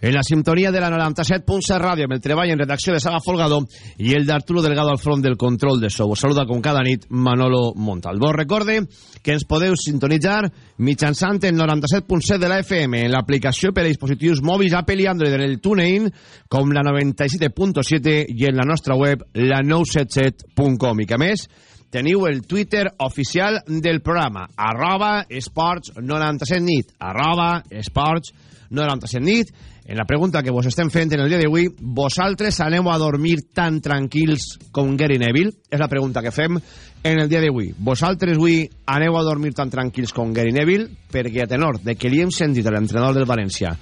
en la sintonia de la 97.7 ràdio amb el treball en redacció de Sala Folgado i el d'Arturo Delgado al front del control de so. Us saluda com cada nit Manolo Montalbó. Recorde que ens podeu sintonitzar mitjançant el 97.7 de la FM en l'aplicació per a dispositius mòbils Apple i Android en el TuneIn com la 97.7 i en la nostra web la 977.com i que més teniu el Twitter oficial del programa, arroba esports 97 nit, arroba esports 97 nit. En la pregunta que vos estem fent en el dia d'avui, vosaltres aneu a dormir tan tranquils com Gary Neville? És la pregunta que fem en el dia d'avui. Vosaltres avui aneu a dormir tan tranquils com Gary Neville? Perquè a tenor de que li hem sentit a l'entrenador del València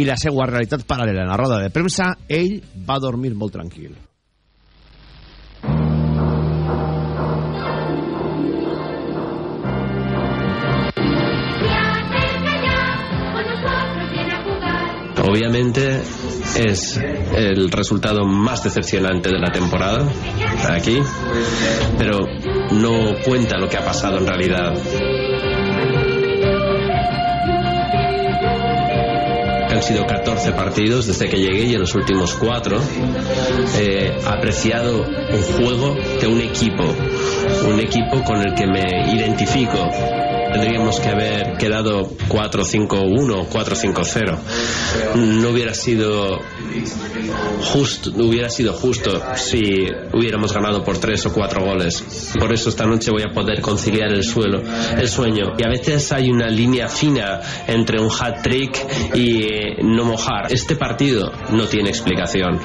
i la seva realitat paral·lela en la roda de premsa, ell va dormir molt tranquil. Obviamente es el resultado más decepcionante de la temporada aquí, pero no cuenta lo que ha pasado en realidad. han sido 14 partidos desde que llegué y en los últimos cuatro he apreciado un juego de un equipo, un equipo con el que me identifico, tendríamos que haber quedado 4-5-1 4-5-0 no hubiera sido justo hubiera sido justo si hubiéramos ganado por 3 o 4 goles. Por eso esta noche voy a poder conciliar el suelo el sueño. Y a veces hay una línea fina entre un hat trick y no mojar. Este partido no tiene explicación.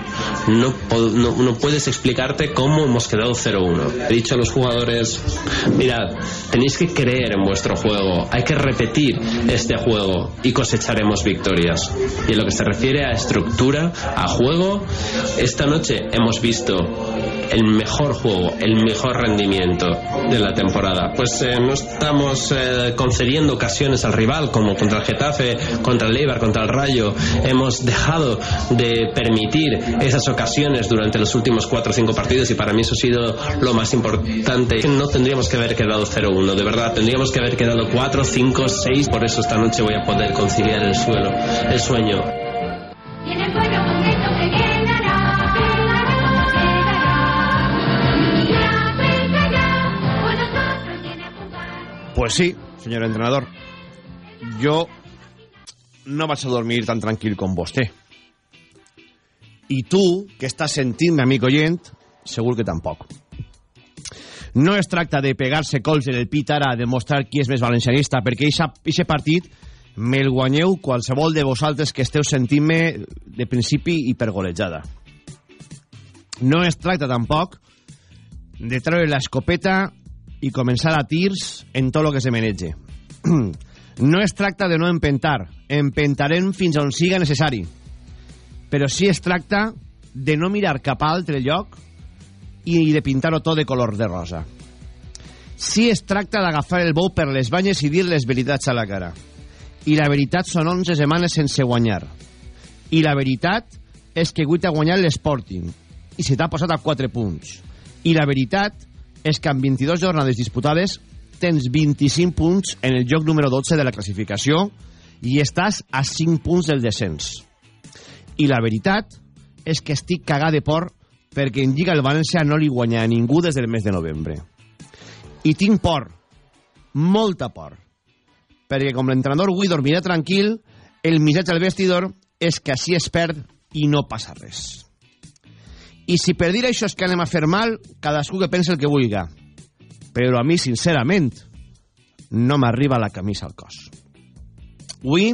No, no, no puedes explicarte cómo hemos quedado 0-1 he dicho a los jugadores mirad tenéis que creer en vuestro juego, hay que repetir este juego y cosecharemos victorias. Y en lo que se refiere a estructura, a juego, esta noche hemos visto el mejor juego, el mejor rendimiento de la temporada. Pues eh, no estamos eh, concediendo ocasiones al rival, como contra el Getafe, contra el Eibar, contra el Rayo. Hemos dejado de permitir esas ocasiones durante los últimos 4 o 5 partidos y para mí eso ha sido lo más importante. No tendríamos que haber quedado 0-1, de verdad, tendríamos que haber quedado 4, 5, 6. Por eso esta noche voy a poder conciliar el suelo, el sueño. Pues sí, señor entrenador. Jo no vaig a dormir tan tranquil com vostè. I tu, que estàs sentint-me, amic oient, segur que tampoc. No es tracta de pegar-se cols en el pit ara a demostrar qui és més valencianista, perquè aquest partit me'l guanyeu qualsevol de vosaltres que esteu sentint-me de principi i per golejada. No es tracta tampoc de treure l'escopeta i començar a tirs en tot el que se menege. no es tracta de no empentar, empentarem fins on siga necessari, però sí es tracta de no mirar cap altre lloc i de pintar-ho tot de color de rosa. Sí es tracta d'agafar el bou per les banyes i dir les veritats a la cara. I la veritat són 11 setmanes sense guanyar. I la veritat és que avui t'ha guanyat l'Sporting i se t'ha posat a 4 punts. I la veritat és que amb 22 jornades disputades tens 25 punts en el joc número 12 de la classificació i estàs a 5 punts del descens. I la veritat és que estic cagat de por perquè en Lliga el València no li guanya a ningú des del mes de novembre. I tinc por, molta por, perquè com l'entrenador avui dormirà tranquil, el missatge al vestidor és que així es perd i no passa res. I si per dir això és que anem a fer mal, cadascú que pensa el que vulgui. Però a mi, sincerament, no m'arriba la camisa al cos. Avui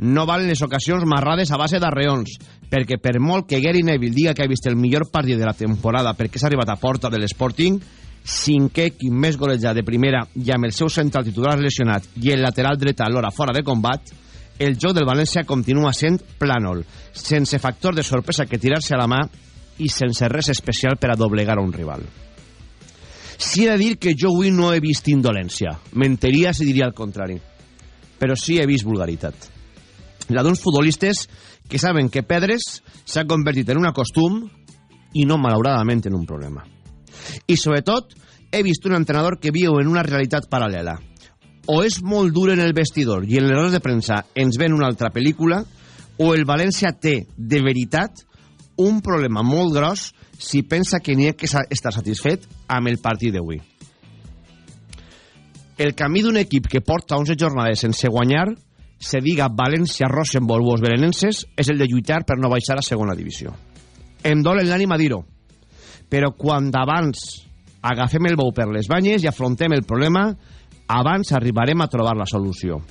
no valen les ocasions marrades a base d'arreons, perquè per molt que Gary Neville diga que ha vist el millor partit de la temporada perquè s'ha arribat a porta de l'Sporting, cinquè equip més golejat de primera i amb el seu central titular lesionat i el lateral dret alhora fora de combat, el joc del València continua sent plànol, sense factor de sorpresa que tirar-se a la mà i sense res especial per a doblegar un rival. Sí he de dir que jo avui no he vist indolència. Mentiria si diria el contrari. Però sí he vist vulgaritat. La d'uns futbolistes que saben que Pedres s'ha convertit en un costum i no, malauradament, en un problema. I, sobretot, he vist un entrenador que viu en una realitat paral·lela. O és molt dur en el vestidor i en les rodes de premsa ens ven una altra pel·lícula, o el València té, de veritat, un problema molt gros si pensa que n'hi ha que estar satisfet amb el partit d'avui. El camí d'un equip que porta 11 jornades sense guanyar, se diga València, Rosenborg o belenenses, és el de lluitar per no baixar a segona divisió. Em dol l'ànima dir-ho, però quan abans agafem el bou per les banyes i afrontem el problema, abans arribarem a trobar la solució.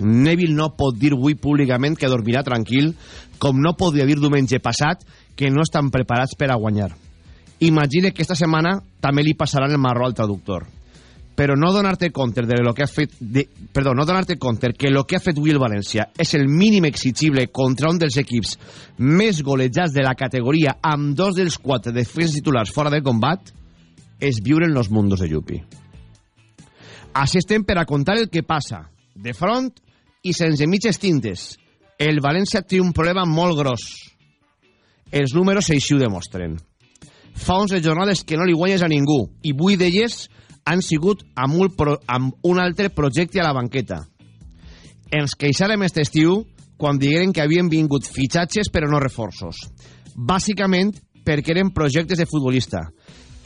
Neville no pot dir avui públicament que dormirà tranquil, com no podia dir diumenge passat que no estan preparats per a guanyar. Imagine que esta setmana també li passarà el marró al traductor. Però no donar-te compte de lo que ha fet... De, perdó, no donar-te compte que lo que ha fet avui el València és el mínim exigible contra un dels equips més golejats de la categoria amb dos dels quatre defenses titulars fora de combat és viure en los mundos de Yupi. Així estem per a contar el que passa de front i sense mitges tintes. El València té un problema molt gros. Els números així ho demostren. Fa 11 jornades que no li guanyes a ningú i 8 d'elles han sigut amb un, pro, amb un altre projecte a la banqueta. Ens queixarem aquest estiu quan digueren que havien vingut fitxatges però no reforços. Bàsicament perquè eren projectes de futbolista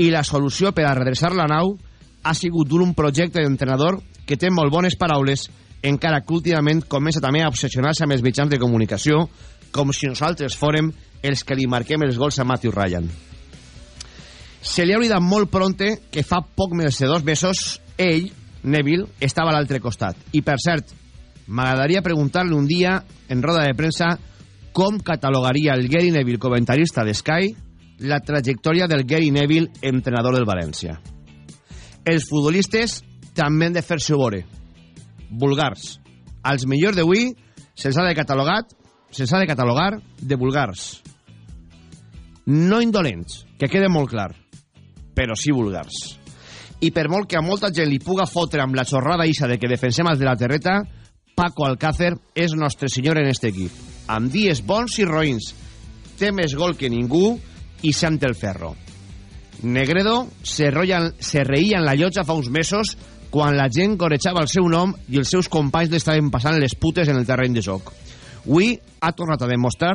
i la solució per a redreçar la nau ha sigut dur un projecte d'entrenador que té molt bones paraules encara que últimament comença també a obsessionar-se amb els mitjans de comunicació com si nosaltres fórem els que li marquem els gols a Matthew Ryan. Se li ha oblidat molt pronte que fa poc més de dos mesos ell, Neville, estava a l'altre costat. I, per cert, m'agradaria preguntar-li un dia, en roda de premsa, com catalogaria el Gary Neville, comentarista de Sky, la trajectòria del Gary Neville, entrenador del València. Els futbolistes també han de fer-se veure vulgars. Als millors d'avui se'ls ha de catalogat se'ls ha de catalogar de vulgars. No indolents, que quede molt clar, però sí vulgars. I per molt que a molta gent li puga fotre amb la xorrada isa de que defensem els de la terreta, Paco Alcácer és nostre senyor en este equip. Amb dies bons i roïns, té més gol que ningú i sant el ferro. Negredo se, rollan, se reïa en la llotja fa uns mesos quan la gent corejava el seu nom i els seus companys l'estaven passant les putes en el terreny de joc. Avui ha tornat a demostrar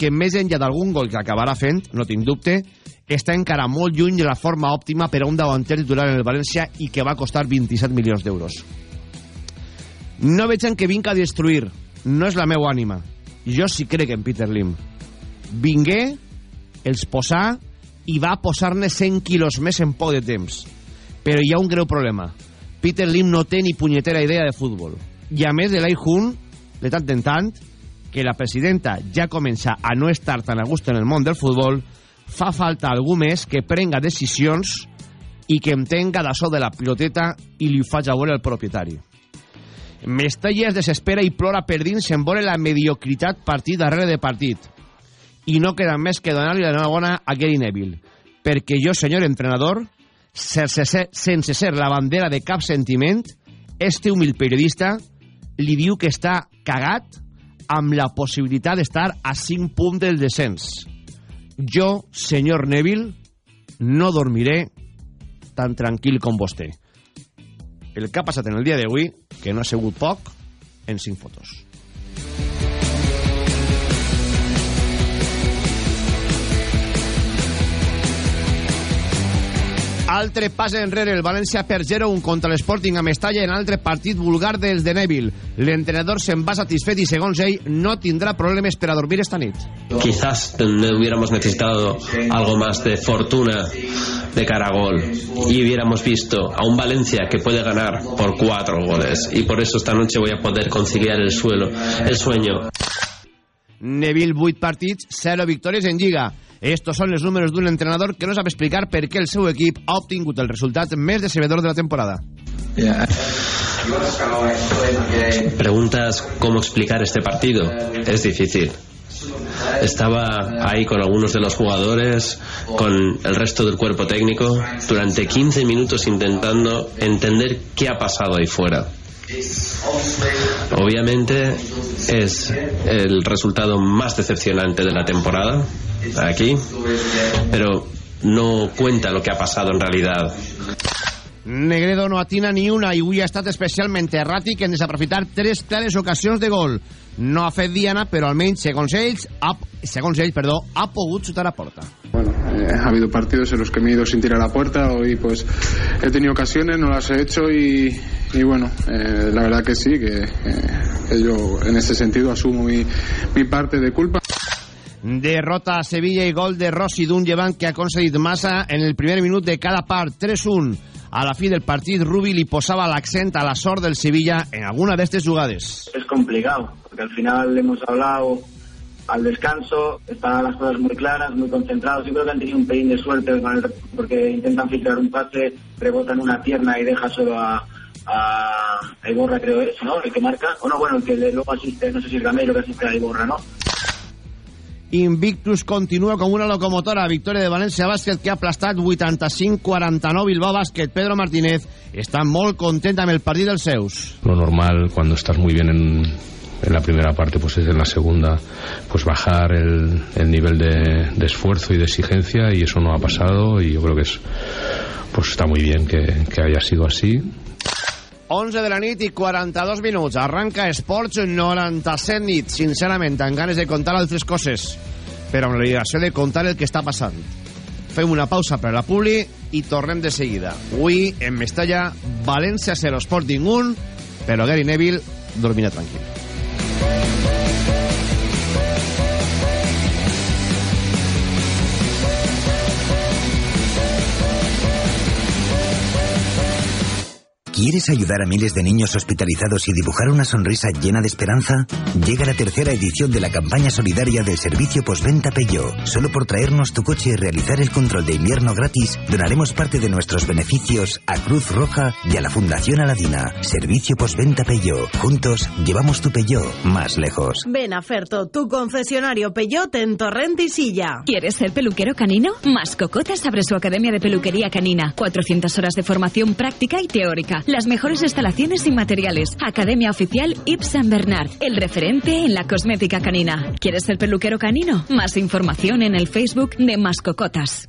que més enllà d'algun gol que acabarà fent, no tinc dubte, està encara molt lluny de la forma òptima per a un davanter titular en el València i que va costar 27 milions d'euros. No veig en que vinc a destruir, no és la meva ànima. Jo sí crec en Peter Lim. Vingué, els posà i va posar-ne 100 quilos més en poc de temps. Però hi ha un greu problema. Peter Lim no té ni punyetera idea de futbol. I a més de l'Ai Hun, de tant en tant, que la presidenta ja comença a no estar tan a gust en el món del futbol, fa falta algú més que prenga decisions i que entenga d'això de la piloteta i li ho faig a veure el propietari. Mestalla es desespera i plora per dins en veure la mediocritat partit darrere de partit. I no queda més que donar-li la bona a Gary Neville, perquè jo, senyor entrenador, sense ser, sense ser la bandera de cap sentiment, este humil periodista li diu que està cagat amb la possibilitat d'estar a 5 punts del descens. Jo, senyor Neville, no dormiré tan tranquil com vostè. El que ha passat en el dia d'avui, que no ha sigut poc, en 5 fotos. Altre pas enrere, el València per 0-1 contra l'Sporting a Mestalla en altre partit vulgar dels de Neville. L'entrenador se'n va satisfet i, segons ell, no tindrà problemes per a dormir esta nit. Quizás hubiéramos necesitado algo más de fortuna de cara a gol y hubiéramos visto a un Valencia que puede ganar por cuatro goles y por eso esta noche voy a poder conciliar el suelo, el sueño. Neville 8 partits, 0 victòries en Lliga. Estos són els números d'un entrenador que no sap explicar per què el seu equip ha obtingut el resultat més decebedor de la temporada. Preguntas cómo explicar este partido. Es difícil. Estaba ahí con algunos de los jugadores, con el resto del cuerpo técnico, durante 15 minutos intentando entender qué ha pasado ahí fuera. Obviamente es el resultado más decepcionante de la temporada aquí, pero no cuenta lo que ha pasado en realidad. Negredo no atina ni una i avui ha estat especialment erràtic en desaprofitar tres clares ocasions de gol. No ha fet diana, però almenys, segons ells, ha, segons ell, perdó, ha pogut xutar a porta. Bueno, eh, ha habido partidos en los que me he ido sin tirar a puerta, hoy pues he tenido ocasiones, no las he hecho y, y bueno, eh, la verdad que sí, que, eh, yo en ese sentido asumo mi, mi parte de culpa. Derrota a Sevilla i gol de Rossi d'un llevant que ha aconseguit massa en el primer minut de cada part, 3-1. A la fi del partit, Rubi li posava l'accent a la sort del Sevilla en alguna d'aquestes jugades. Es complicado, porque al final hemos hablado al descanso, están las cosas muy claras, muy concentrados. Yo creo que han tenido un pelín de suerte porque intentan filtrar un pase, rebotan una pierna y deja solo a, a, Iborra, creo es, ¿no? El que marca. O no, bueno, el que luego asiste, no sé si es Gamero que asiste a Iborra, ¿no? Invictus continua com una locomotora. Victòria de València Bàsquet que ha aplastat 85-49 Bilbao Bàsquet. Pedro Martínez està molt content amb el partit dels seus. lo normal cuando estás muy bien en, la primera parte pues es en la segunda pues bajar el, el nivel de, esfuerzo y de exigencia y eso no ha pasado y yo creo que es pues está muy bien que haya sido así 11 de la nit i 42 minuts. Arranca Esports 97 nit. Sincerament, amb ganes de contar altres coses, però amb l'obligació de contar el que està passant. Fem una pausa per a la publi i tornem de seguida. Avui, en Mestalla, València 0, Sporting 1, però Gary Neville dormirà tranquil. ¿Quieres ayudar a miles de niños hospitalizados y dibujar una sonrisa llena de esperanza? Llega la tercera edición de la campaña solidaria del servicio postventa Peugeot. Solo por traernos tu coche y realizar el control de invierno gratis, donaremos parte de nuestros beneficios a Cruz Roja y a la Fundación Aladina. Servicio postventa Peugeot. Juntos llevamos tu Peugeot más lejos. Ven a Ferto, tu concesionario Peyote en Torrent y Silla. ¿Quieres ser peluquero canino? Mascocotas abre su academia de peluquería canina. 400 horas de formación práctica y teórica. Las mejores instalaciones y materiales. Academia oficial Yves Saint Bernard. El referente en la cosmética canina. ¿Quieres ser peluquero canino? Más información en el Facebook de Mascocotas.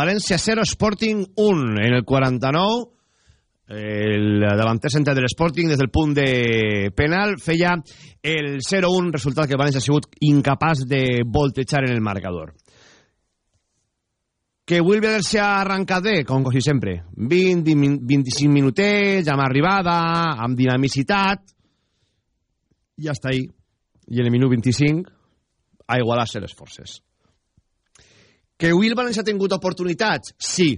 València 0, Sporting 1. En el 49, el davanter centre de l'Sporting, des del punt de penal, feia el 0-1, resultat que el València ha sigut incapaç de voltejar en el marcador. Que el València ha arrencat bé, com quasi sempre. 20, 25 minutets, amb arribada, amb dinamicitat, i està ahí. I en el minut 25 a igualar-se les forces. Que avui el València ha tingut oportunitats? Sí.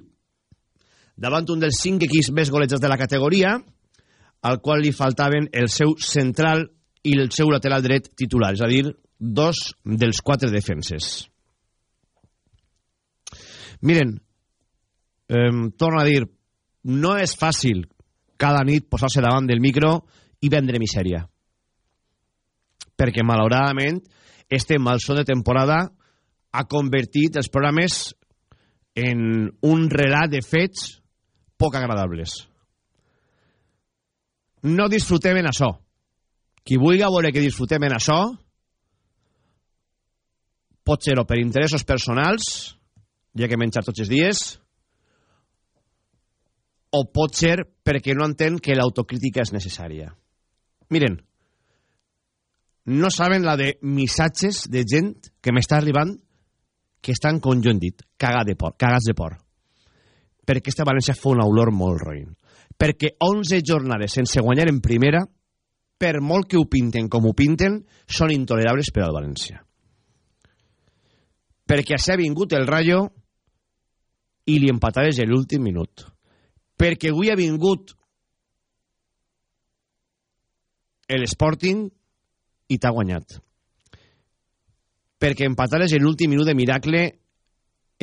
Davant un dels cinc equips més golejats de la categoria, al qual li faltaven el seu central i el seu lateral dret titular, és a dir, dos dels quatre defenses. Miren, eh, torno a dir, no és fàcil cada nit posar-se davant del micro i vendre misèria. Perquè, malauradament, este malson de temporada ha convertit els programes en un relat de fets poc agradables. No disfrutem en això. Qui vulgui veure que disfrutem en això pot ser o per interessos personals, ja que menjar tots els dies, o pot ser perquè no entén que l'autocrítica és necessària. Miren, no saben la de missatges de gent que m'està arribant que estan, com jo hem dit, cagats de por. Cagats de por. perquè esta València fa una olor molt roïn. Perquè 11 jornades sense guanyar en primera, per molt que ho pinten com ho pinten, són intolerables per al València. Perquè s'ha vingut el Rayo i li empataves en l'últim minut. Perquè avui ha vingut l'Sporting i t'ha guanyat. Perquè empatares en l'últim minut de miracle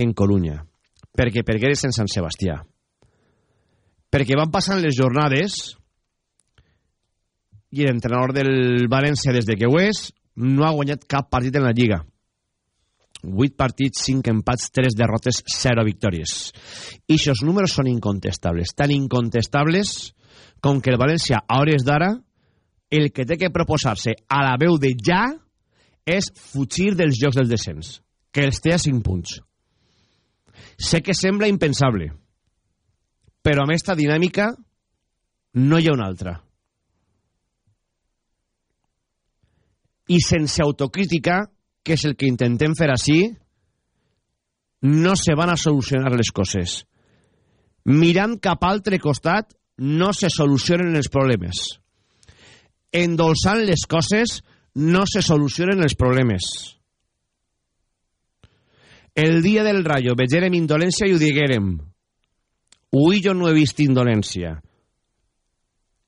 en Corunya. Perquè pergueres en Sant Sebastià. Perquè van passant les jornades i l'entrenador del València des de que ho és no ha guanyat cap partit en la Lliga. 8 partits, 5 empats, 3 derrotes, 0 victòries. I aquests números són incontestables. Tan incontestables com que el València, a hores d'ara, el que té que proposar-se a la veu de ja és fugir dels jocs del descens, que els té a 5 punts. Sé que sembla impensable, però amb aquesta dinàmica no hi ha una altra. I sense autocrítica, que és el que intentem fer així, no se van a solucionar les coses. Mirant cap altre costat, no se solucionen els problemes. Endolçant les coses, no se solucionen els problemes. El dia del Rayo vegerem indolència i ho diguérem. Avui jo no he vist indolència.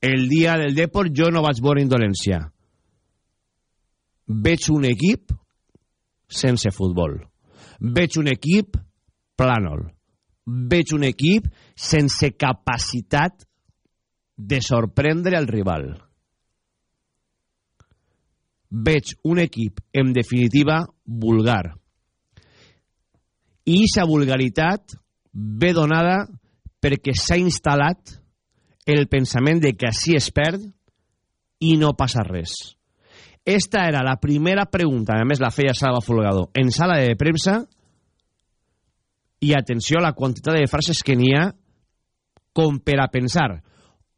El dia del Deport jo no vaig veure indolència. Veig un equip sense futbol. Veig un equip plànol. Veig un equip sense capacitat de sorprendre el rival. Veig un equip, en definitiva, vulgar. I aquesta vulgaritat ve donada perquè s'ha instal·lat el pensament de que així es perd i no passa res. Esta era la primera pregunta, a més la feia Salva Folgado, en sala de premsa, i atenció a la quantitat de frases que n'hi ha com per a pensar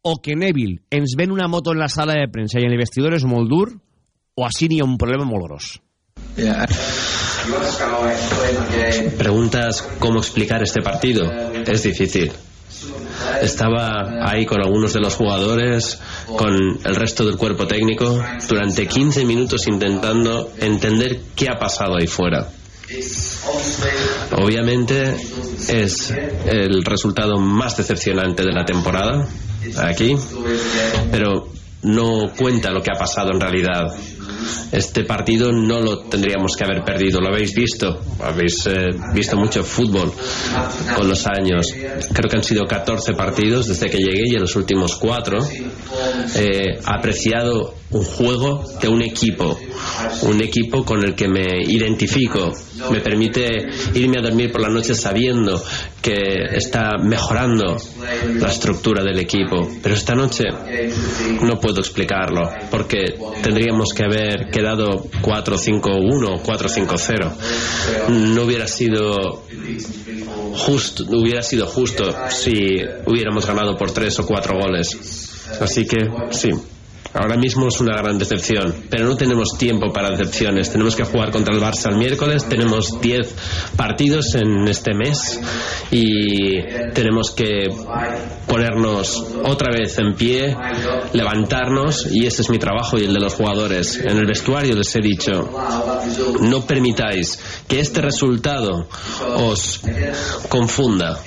o que Neville ens ven una moto en la sala de premsa i en el vestidor és molt dur, o així n'hi ha un problema molt gros. Yeah. Preguntas cómo explicar este partido. Es difícil. Estaba ahí con algunos de los jugadores, con el resto del cuerpo técnico, durante 15 minutos intentando entender qué ha pasado ahí fuera. Obviamente es el resultado más decepcionante de la temporada aquí, pero no cuenta lo que ha pasado en realidad. Este partido no lo tendríamos que haber perdido, lo habéis visto, habéis eh, visto mucho fútbol con los años. Creo que han sido 14 partidos desde que llegué y en los últimos cuatro he apreciado un juego de un equipo, un equipo con el que me identifico, me permite irme a dormir por la noche sabiendo que está mejorando la estructura del equipo. Pero esta noche no puedo explicarlo, porque tendríamos que haber quedado 4-5-1 4-5-0. No hubiera sido justo, hubiera sido justo si hubiéramos ganado por tres o cuatro goles. Así que sí, Ahora mismo es una gran decepción, pero no tenemos tiempo para decepciones. Tenemos que jugar contra el Barça el miércoles, tenemos 10 partidos en este mes y tenemos que ponernos otra vez en pie, levantarnos y ese es mi trabajo y el de los jugadores. En el vestuario les he dicho, no permitáis que este resultado os confunda,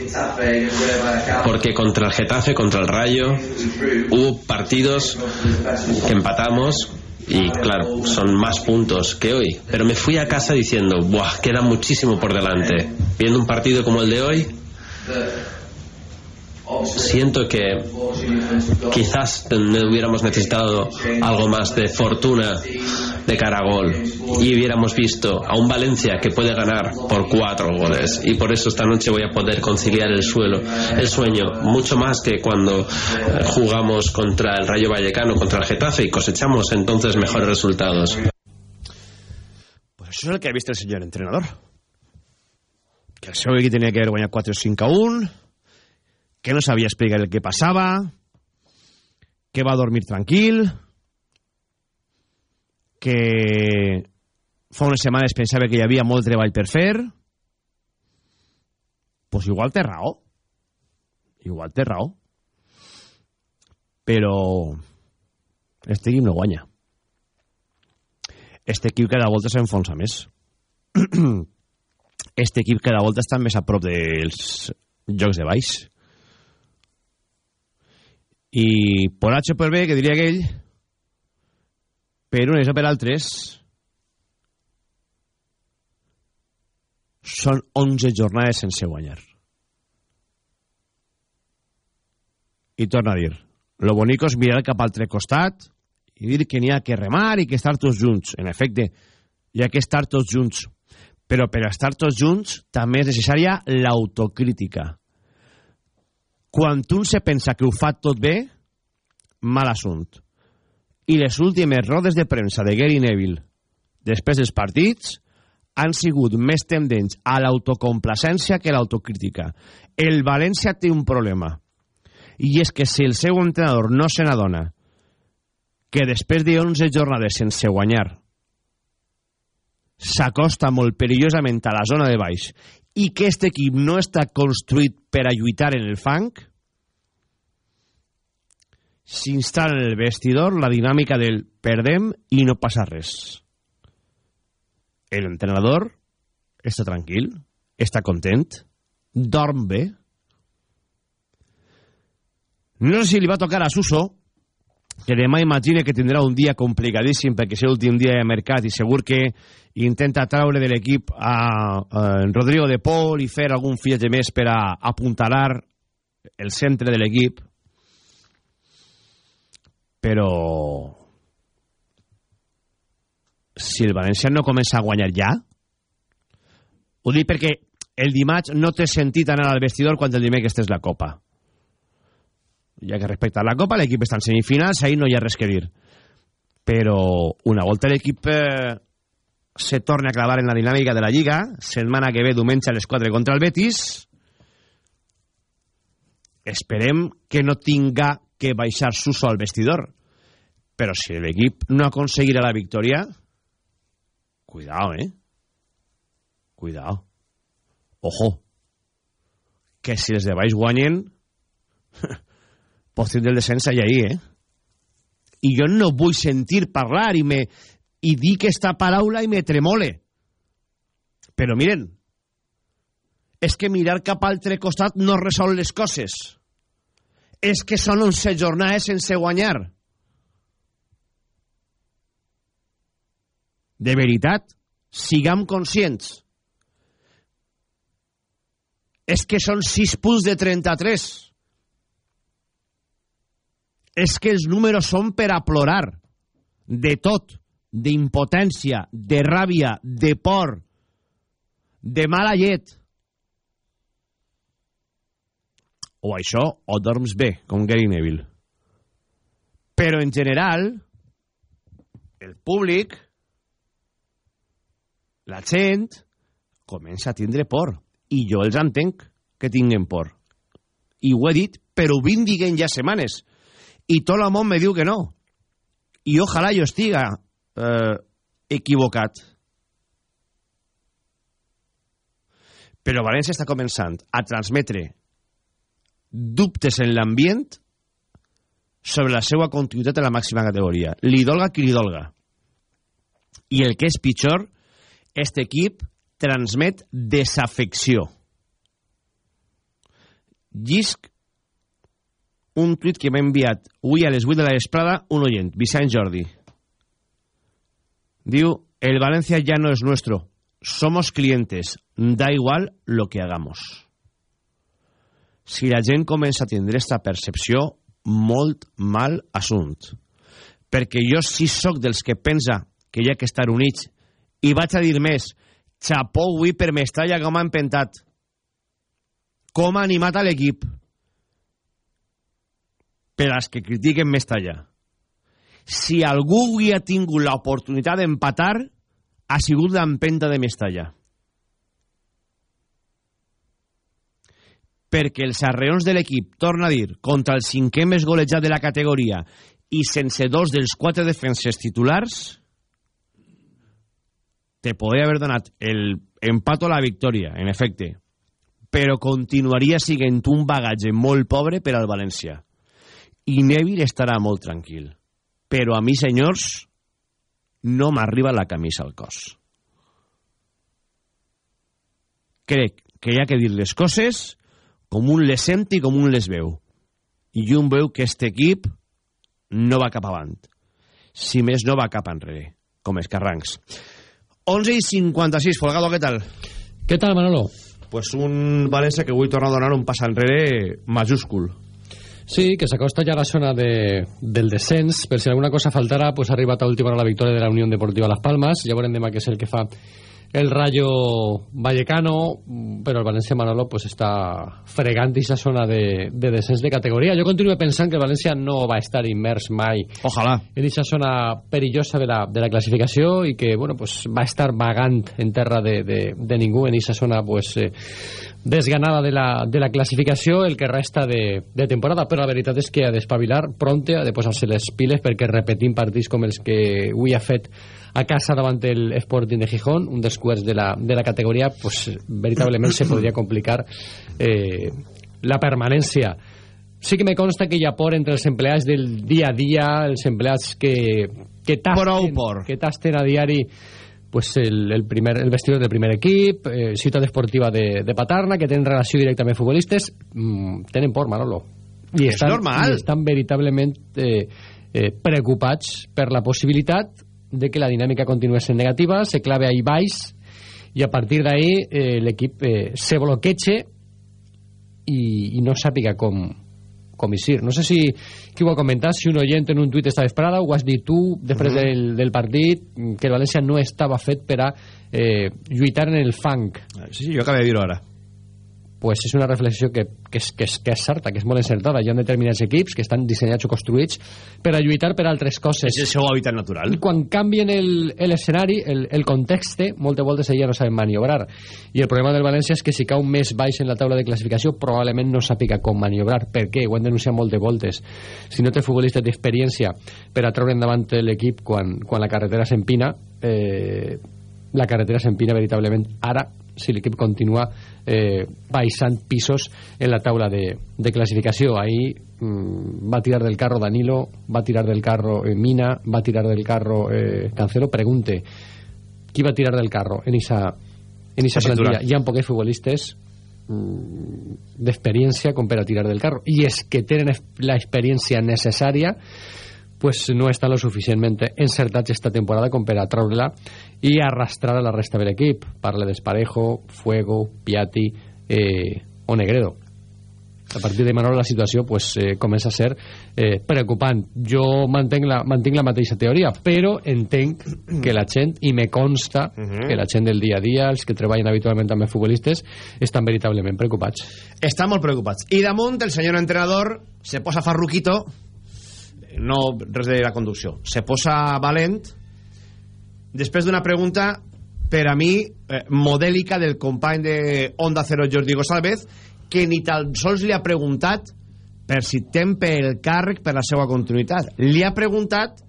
porque contra el Getafe, contra el Rayo, hubo partidos empatamos y claro, son más puntos que hoy. Pero me fui a casa diciendo, Buah, queda muchísimo por delante. Viendo un partido como el de hoy, siento que quizás hubiéramos necesitado algo más de fortuna de cara a gol y hubiéramos visto a un Valencia que puede ganar por cuatro goles. Y por eso esta noche voy a poder conciliar el suelo el sueño mucho más que cuando jugamos contra el Rayo Vallecano contra el Getafe y cosechamos entonces mejores resultados. Pues això és el que ha vist el senyor entrenador. Que el equip tenia que haver guanyat 4 o 5 a 1 que no sabia explicar el que passava que va dormir tranquil que fa unes setmanes pensava que hi havia molt treball per fer pues igual té raó igual té raó. Però este equip no guanya. Este equip cada volta s'enfonsa més. Este equip cada volta està més a prop dels jocs de baix. I per H per B, que diria aquell, per unes o per altres, són 11 jornades sense guanyar. I torna a dir, lo bonico és mirar cap al altre costat i dir que n'hi ha que remar i que estar tots junts. En efecte, hi ha que estar tots junts. Però per estar tots junts també és necessària l'autocrítica. Quan un se pensa que ho fa tot bé, mal assunt. I les últimes rodes de premsa de Gary Neville després dels partits han sigut més tendents a l'autocomplacència que a l'autocrítica. El València té un problema. I és que si el seu entrenador no se n'adona que després de 11 jornades sense guanyar s'acosta molt perillosament a la zona de baix i que aquest equip no està construït per a lluitar en el fang, s'instal·la en el vestidor la dinàmica del perdem i no passa res. L'entrenador està tranquil, està content, dorm bé. No sé si li va tocar a Suso, que demà imagine que tindrà un dia complicadíssim perquè és l'últim dia de mercat i segur que intenta traure de l'equip a, a Rodrigo de Pol i fer algun fitxatge més per a apuntalar el centre de l'equip. Però si el València no comença a guanyar ja ho dic perquè el dimarts no té sentit anar al vestidor quan el dimecres és la Copa ja que respecte a la Copa l'equip està en semifinals, ahí no hi ha res que dir. Però una volta l'equip eh, se torna a clavar en la dinàmica de la Lliga setmana que ve diumenge a les 4 contra el Betis esperem que no tinga que baixar Suso al vestidor. Però si l'equip no aconseguirà la victòria cuidao eh? Cuidao. Ojo que si els de baix guanyen pot tindre el descens allà ahí, eh? I jo no vull sentir parlar i, me, i dir aquesta paraula i me tremole. Però miren, és que mirar cap al altre costat no resol les coses. És que són 11 jornades sense guanyar. De veritat, siguem conscients. És que són 6 punts de 33 és que els números són per a plorar de tot, d'impotència, de ràbia, de por, de mala llet. O això, o dorms bé, com Gary Neville. Però en general, el públic, la gent, comença a tindre por. I jo els entenc que tinguen por. I ho he dit, però ho vinc ja setmanes i tot el món me diu que no. I ojalà jo estiga eh, equivocat. Però València està començant a transmetre dubtes en l'ambient sobre la seva continuïtat en la màxima categoria. Li dolga qui li dolga. I el que és pitjor, este equip transmet desafecció. Llisc un tuit que m'ha enviat avui a les 8 de la vesprada un oient, Vicent Jordi. Diu, el Valencia ya no es nuestro, somos clientes, da igual lo que hagamos. Si la gent comença a tindre aquesta percepció, molt mal assunt. Perquè jo sí sóc dels que pensa que hi ha que estar units. I vaig a dir més, xapó avui per Mestalla com ha empentat. Com ha animat a l'equip per als que critiquen Mestalla. Si algú avui ha tingut l'oportunitat d'empatar, ha sigut l'empenta de Mestalla. Perquè els arreons de l'equip, torna a dir, contra el cinquè més golejat de la categoria i sense dos dels quatre defenses titulars, te podria haver donat el empat o la victòria, en efecte. però continuaria siguent un bagatge molt pobre per al València. I Neville estarà molt tranquil. Però a mi, senyors, no m'arriba la camisa al cos. Crec que hi ha que dir les coses com un les sent i com un les veu. I un veu que este equip no va cap avant. Si més no va cap enrere, com els carrancs. 11 i 56, Folgado, què tal? Què tal, Manolo? Pues un València que vull tornar a donar un pas enrere majúscul. Sí, que s'acosta ja a la zona de, del descens, per si alguna cosa faltara, pues ha arribat a última hora la victòria de la Unió Deportiva Las Palmas, ja veurem demà què és el que fa el Rayo Vallecano, però el València Manolo pues, està fregant aquesta zona de, de descens de categoria. Jo continuo pensant que el València no va estar immers mai Ojalà. en aquesta zona perillosa de la, de la classificació i que bueno, pues, va estar vagant en terra de, de, de ningú en aquesta zona pues, eh, desganada de la, de la classificació el que resta de, de temporada però la veritat és que ha d'espavilar pronte ha de posar-se les piles perquè repetim partits com els que avui ha fet a casa davant el Sporting de Gijón un dels quarts de la, de la categoria pues, veritablement se podria complicar eh, la permanència sí que me consta que hi ha por entre els empleats del dia a dia els empleats que, que tasten, que tasten a diari pues el, el, primer, el vestidor del primer equip, eh, ciutat esportiva de, de Paterna, que tenen relació directa amb futbolistes, mm, tenen por, Manolo. I És estan, normal. I estan veritablement eh, eh, preocupats per la possibilitat de que la dinàmica continuï sent negativa, se clave ahí baix i a partir d'ahí eh, l'equip eh, se bloqueja i, i no sàpiga com, com eixir. No sé si qui ho ha comentat, si un oient en un tuit està desesperada, ho has dit tu després Mhm. del, del partit, que el València no estava fet per a eh, lluitar en el fang. Sí, sí, jo acabo de dir-ho ara. Pues és una reflexió que, que, és, que, és, que és certa, que és molt encertada. Hi ha determinats equips que estan dissenyats o construïts per a lluitar per altres coses. És el seu hàbitat natural. I quan canvien el- l'escenari, el, el, el context, moltes voltes ella no saben maniobrar. I el problema del València és que si cau més baix en la taula de classificació, probablement no sàpiga com maniobrar. Per què? Ho hem denunciat molt de voltes. Si no té futbolistes d'experiència per a treure endavant l'equip quan, quan la carretera s'empina, eh, la carretera s'empina veritablement ara si l'equip continua eh, baixant pisos en la taula de, de classificació. Ahir mm, va tirar del carro Danilo, va tirar del carro eh, Mina, va tirar del carro eh, Cancelo. Pregunte, qui va tirar del carro en esa, en esa plantilla? Hi ha poques futbolistes mm, d'experiència com per a tirar del carro. I és que tenen la experiència necessària pues no estan lo suficientment encertats esta temporada com per a treure-la i arrastrar a la resta de l'equip. Parle d'Esparejo, Fuego, Piatti eh, o Negredo. A partir de Manolo la situació pues, eh, comença a ser eh, preocupant. Jo mantenc la, mantinc la mateixa teoria, però entenc que la gent, i me consta Mhm. que la gent del dia a dia, els que treballen habitualment amb els futbolistes, estan veritablement preocupats. Estan molt preocupats. I damunt el senyor entrenador se posa farruquito, no res de la conducció, se posa valent, després d'una pregunta, per a mi, eh, modèlica del company de Onda Cero Jordi González, que ni tan sols li ha preguntat per si tem pel càrrec per la seva continuïtat. Li ha preguntat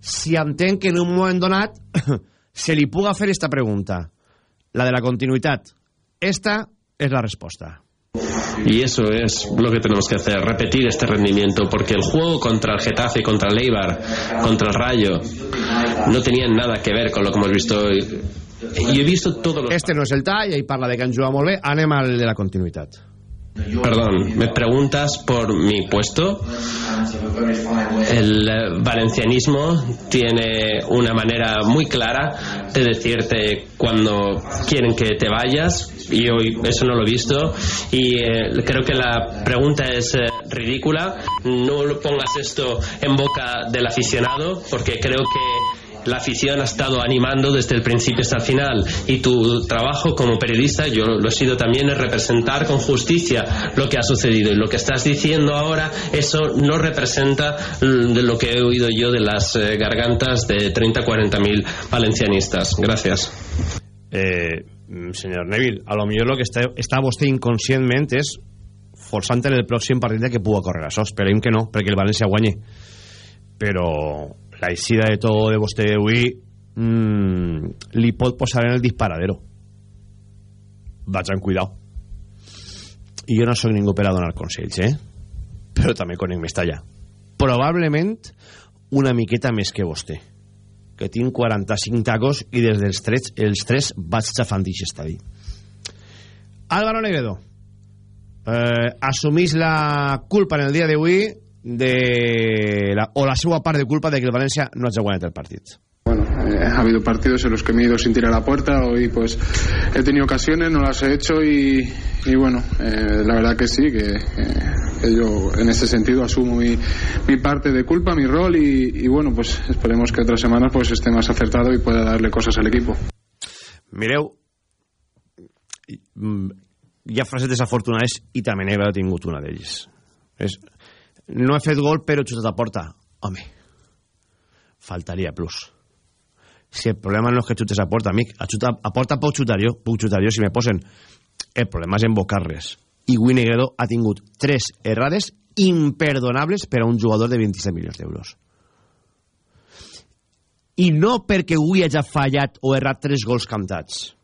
si entén que en un moment donat se li puga fer esta pregunta, la de la continuïtat. Esta és la resposta. Y eso es lo que tenemos que hacer, repetir este rendimiento, porque el juego contra el Getafe, contra el Eibar, contra el Rayo, no tenían nada que ver con lo que hemos visto hoy. Y he visto todo lo... Este no és el tall, ell parla de que han jugat molt bé, anem al de la continuïtat. Perdón, me preguntas por mi puesto. El eh, valencianismo tiene una manera muy clara de decirte cuando quieren que te vayas y hoy eso no lo he visto y eh, creo que la pregunta es eh, ridícula. No lo pongas esto en boca del aficionado porque creo que la afición ha estado animando desde el principio hasta el final y tu trabajo como periodista, yo lo he sido también, es representar con justicia lo que ha sucedido y lo que estás diciendo ahora, eso no representa mm, de lo que he oído yo de las eh, gargantas de 30 40 mil valencianistas. Gracias. Eh, senyor Neville, a lo millor lo que està, està vostè inconscientment és en el pròxim partit que pugui córrer això. Esperem que no, perquè el València guanyi. Però la eixida de tot de vostè avui mmm, li pot posar en el disparadero. Vaig amb cuidao. i jo no sóc ningú per a donar consells, eh? Però també conec Mestalla. Probablement una miqueta més que vostè, que tinc 45 tacos i des dels tres, els tres vaig xafant d'aquest estadi. Álvaro Negredo eh, assumís la culpa en el dia d'avui de la, o la seva part de culpa de que el València no hagi guanyat el partit. Bueno, eh, ha habido partidos en los que me he ido sin tirar a la puerta, hoy pues he tenido ocasiones, no las he hecho y, y bueno, eh, la verdad que sí, que, que, yo en ese sentido asumo mi, mi parte de culpa, mi rol y, y, bueno, pues esperemos que otras semanas pues esté más acertado y pueda darle cosas al equipo. Mireu, hi ha frases desafortunades i també n'he tingut una d'elles. És, no he fet gol però he xutat a porta. Home, faltaria plus si el problema no és que xutes a porta, amic, a, xuta, a porta puc xutar jo, puc xutar jo si me posen. El problema és embocar-les. I Winegredo ha tingut tres errades imperdonables per a un jugador de 27 milions d'euros. I no perquè avui hagi fallat o errat tres gols cantats.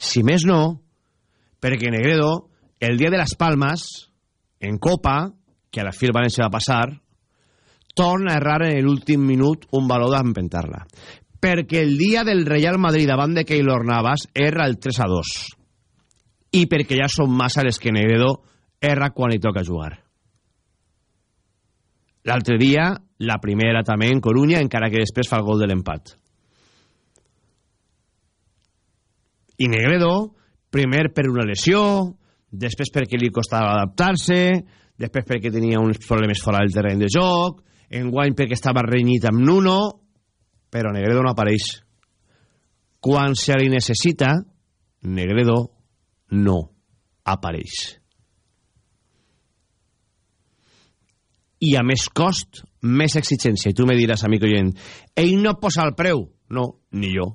Si més no, perquè Negredo, el dia de les Palmes, en Copa, que a la fi el València va passar, torna a errar en l'últim minut un valor d'empentar-la. Perquè el dia del Real Madrid davant de Keylor Navas erra el 3 a 2. I perquè ja són massa les que Negredo erra quan li toca jugar. L'altre dia, la primera també en Coruña, encara que després fa el gol de l'empat. I Negredo, primer per una lesió, després perquè li costava adaptar-se, després perquè tenia uns problemes fora del terreny de joc, enguany perquè estava renyit amb Nuno, però Negredo no apareix. Quan se li necessita, Negredo no apareix. I a més cost, més exigència. I tu me diràs, amic oient, ell no posa el preu. No, ni jo.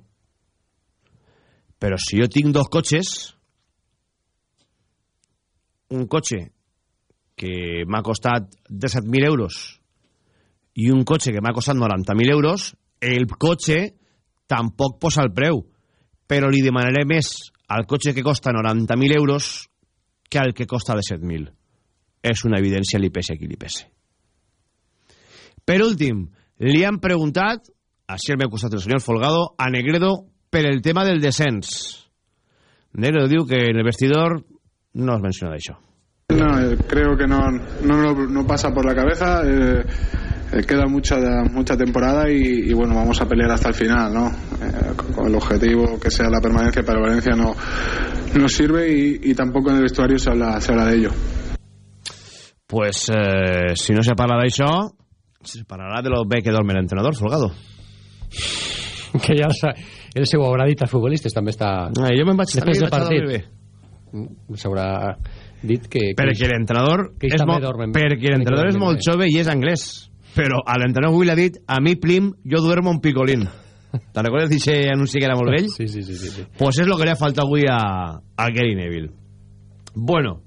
Però si jo tinc dos cotxes, un cotxe que m'ha costat 17.000 euros i un cotxe que m'ha costat 90.000 euros, el cotxe tampoc posa el preu, però li demanaré més al cotxe que costa 90.000 euros que al que costa de 7.000. És una evidència, li pese qui li pese. Per últim, li han preguntat, així el meu costat el senyor Folgado, a Negredo per el tema del descens. Negredo diu que en el vestidor no es menciona. No, eh, creo que no, no, no pasa por la cabeza. Eh, eh, queda mucha mucha temporada y, y, bueno, vamos a pelear hasta el final, ¿no? Eh, con el objetivo que sea la permanencia para Valencia no, no sirve y, y, tampoco en el vestuario se habla, se habla de ello. Pues eh, si no se parla d'això, se parlarà de lo bé que dorme l'entrenador, Folgado. Que ja el seu haurà dit als futbolistes, també està... Ah, jo me'n vaig Després del partit. S'haurà dit que... que perquè l'entrenador és, molt, perquè l'entrenador és molt jove i és anglès però a l'entrenador avui l'ha dit a mi Plim jo duermo un picolín te'n recordes d'aquest anunci que era molt vell? Sí, sí, sí, sí, sí. pues és el que li ha faltat avui a, a Gary Neville bueno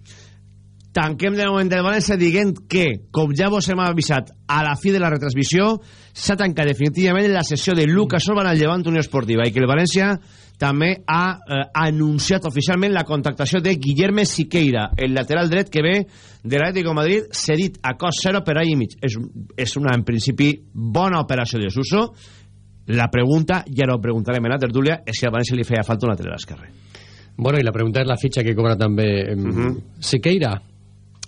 tanquem de moment del València dient que, com ja vos hem avisat a la fi de la retransmissió s'ha tancat definitivament la sessió de Lucas Orban al Llevant Unió Esportiva i que el València també ha eh, anunciat oficialment la contractació de Guillerme Siqueira, el lateral dret que ve de l'Atlético Madrid, cedit a cost zero per any i mig. És, és una, en principi, bona operació de Suso. La pregunta, ja no preguntarem en la tertúlia, és si al València li feia falta un lateral esquerre. Bueno, i la pregunta és la fitxa que cobra també eh, uh -huh. Siqueira.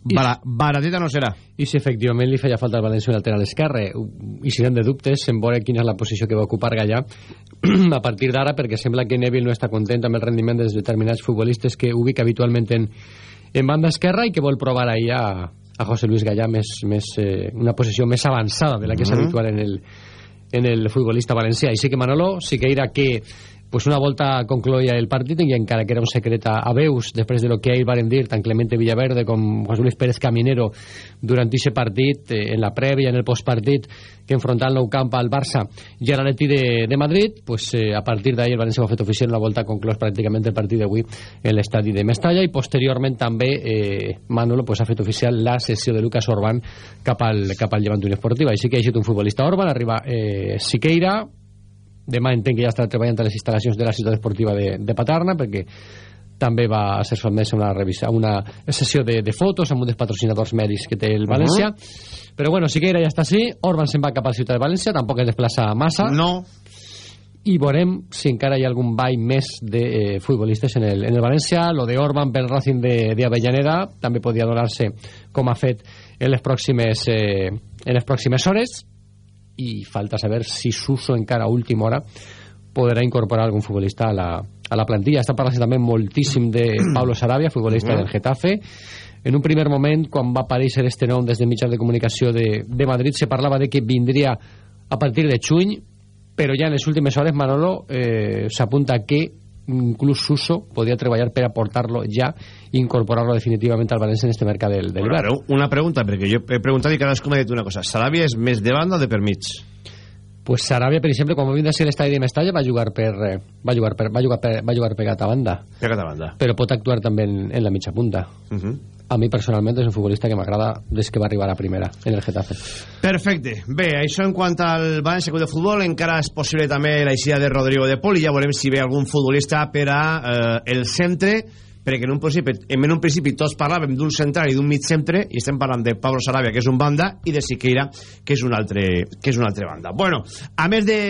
Bara, barateta no serà. I si efectivament li feia falta al València un lateral esquerre. I si anem de dubtes, en veure quina és la posició que va ocupar Gallà a partir d'ara, perquè sembla que Neville no està content amb el rendiment dels determinats futbolistes que ubica habitualment en, en banda esquerra i que vol provar ahir a, a José Luis Gallà més, més, eh, una posició més avançada de la que uh -huh. és habitual en el, en el futbolista valencià. I sí que Manolo, sí que era que pues una volta concloia el partit i encara que era un secret a, veus després de lo que ahir varen dir tant Clemente Villaverde com José Luis Pérez Caminero durant aquest partit eh, en la prèvia, en el postpartit que enfrontar el nou camp al Barça i a l'Atleti de, de Madrid pues, eh, a partir d'ahir el València va fet oficial una volta conclòs pràcticament el partit d'avui en l'estadi de Mestalla i posteriorment també eh, Manolo pues, ha fet oficial la sessió de Lucas Orban cap al, cap al Llevant Unió Esportiva. Així que ha eixit un futbolista Orban arriba eh, Siqueira demà entenc que ja està treballant a les instal·lacions de la ciutat esportiva de, de Paterna perquè també va ser sotmès a una, revisa, una sessió de, de fotos amb un dels patrocinadors mèdics que té el València. Uh -huh. però bueno, Siqueira ja està així. Orban se'n va cap a la ciutat de València tampoc es desplaça massa. No. I veurem si encara hi ha algun ball més de eh, futbolistes en el, en el València. Lo de Orban pel Racing de, de Avellaneda també podia donar-se com ha fet en les pròximes eh, en les pròximes hores i falta saber si Suso encara a última hora podrà incorporar algun futbolista a la, a la plantilla. Està parlant també moltíssim de Pablo Sarabia, futbolista del Getafe. En un primer moment, quan va aparèixer este nom des de mitjans de comunicació de, de Madrid, se parlava de que vindria a partir de juny, però ja en les últimes hores, Manolo, eh, s'apunta que inclús Suso podria treballar per aportar-lo ja i incorporar-lo definitivament al València en este mercat del, del una, una pregunta, perquè jo he preguntat i cadascú m'ha dit una cosa. Sarabia és més de banda o de per mig? Pues Sarabia, per exemple, quan va vindre a ser l'estadi de Mestalla va jugar per eh, va jugar per, va jugar per, va jugar pegat a banda. Pegat a banda. Però pot actuar també en, en la mitja punta. Uh -huh. A mi personalment és un futbolista que m'agrada des que va arribar a primera en el Getafe. Perfecte. Bé, això en quant al València de Futbol, encara és possible també la eixida de Rodrigo de Pol i ja veurem si ve algun futbolista per a eh, el centre perquè en un principi, en un principi tots parlàvem d'un central i d'un mig centre i estem parlant de Pablo Sarabia, que és un banda i de Siqueira, que és un altre, que és una altra banda. Bueno, a més de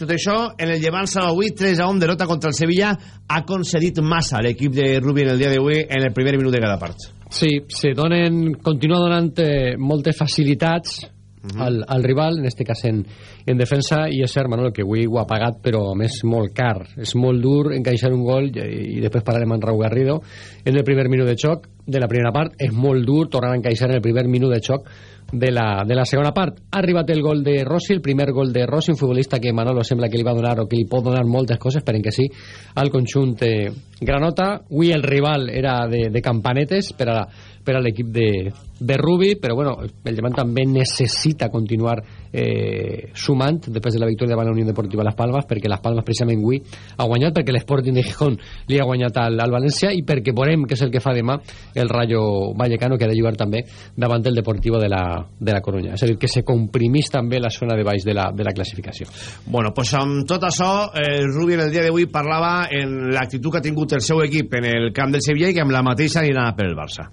tot això, en el llevant avui 3 a 1 derrota contra el Sevilla ha concedit massa l'equip de Rubi en el dia d'avui en el primer minut de cada part. Sí, se donen, continua donant eh, moltes facilitats uh -huh. al, al rival, en este cas en, en defensa, i és cert, Manuel, que avui ho ha pagat, però a més molt car. És molt dur encaixar un gol, i, i després parlarem amb Raúl Garrido, en el primer minut de xoc de la primera part. És molt dur tornar a encaixar en el primer minut de xoc de la, de la segona part. Ha arribat el gol de Rossi, el primer gol de Rossi, un futbolista que Manolo sembla que li va donar o que li pot donar moltes coses, per en que sí, al conjunt eh, Granota. Avui el rival era de, de campanetes per a per a l'equip de, de Rubi, però bueno, el Llevant també necessita continuar eh, sumant després de la victòria davant la Unió Deportiva Las Palmas, perquè Las Palmas precisament avui ha guanyat, perquè l'Sporting de Gijón li ha guanyat al, al València i perquè veurem que és el que fa demà el Rayo Vallecano, que ha de jugar també davant el Deportivo de la, de la Coruña. És a dir, que se comprimís també la zona de baix de la, de la classificació. Bueno, pues amb tot això, eh, Rubi en el dia d'avui parlava en l'actitud que ha tingut el seu equip en el camp del Sevilla i que amb la mateixa anirà per el Barça.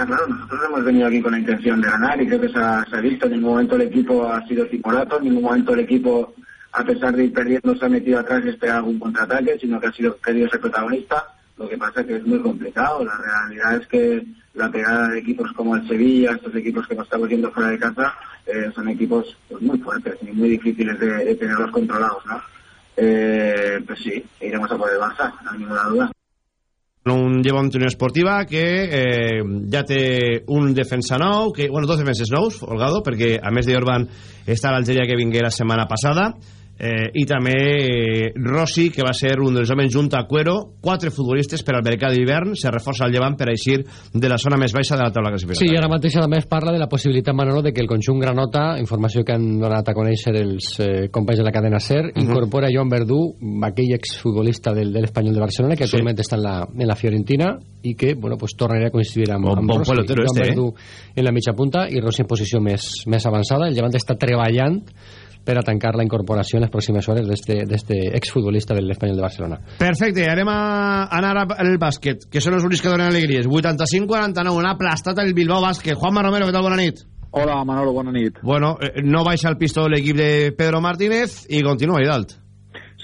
Ah, claro, nosotros hemos venido aquí con la intención de ganar y creo que se ha, visto. En ningún momento el equipo ha sido timorato, en ningún momento el equipo, a pesar de ir perdiendo, se ha metido atrás y esperado algún contraataque, sino que ha sido querido ser protagonista. Lo que pasa es que es muy complicado. La realidad es que la pegada de equipos como el Sevilla, estos equipos que nos estamos viendo fuera de casa, eh, son equipos pues, muy fuertes y muy difíciles de, de tenerlos controlados, ¿no? Eh, pues sí, iremos a por el Barça, no hay ninguna duda. Un llevant Unió Esportiva que eh, ja té un defensa nou, que, bueno, dos defenses nous, Olgado, perquè a més d'Orban està l'Algeria que vingué la setmana passada, eh, i també eh, Rossi, que va ser un dels homes junt a Cuero, quatre futbolistes per al mercat d'hivern, se reforça el llevant per eixir de la zona més baixa de la taula classificatòria. Sí, i ara mateix també es parla de la possibilitat, Manolo, de que el conjunt Granota, informació que han donat a conèixer els eh, companys de la cadena SER, uh -huh. incorpora a Joan Verdú, aquell exfutbolista del, de l'Espanyol de Barcelona, que sí. actualment està en la, en la Fiorentina, i que, bueno, pues tornaria a coincidir amb, bon, amb bon Rossi. Joan este, Verdú eh? en la mitja punta i Rossi en posició més, més avançada. El llevant està treballant per a tancar la incorporació en les pròximes hores d'este exfutbolista de l'Espanyol de Barcelona. Perfecte, anem a anar al bàsquet, que són els únics que donen alegries. 85-49, una aplastat el Bilbao Bàsquet. Juanma Romero, què tal? Bona nit. Hola, Manolo, bona nit. Bueno, eh, no baixa el pistó l'equip de Pedro Martínez i continua allà dalt.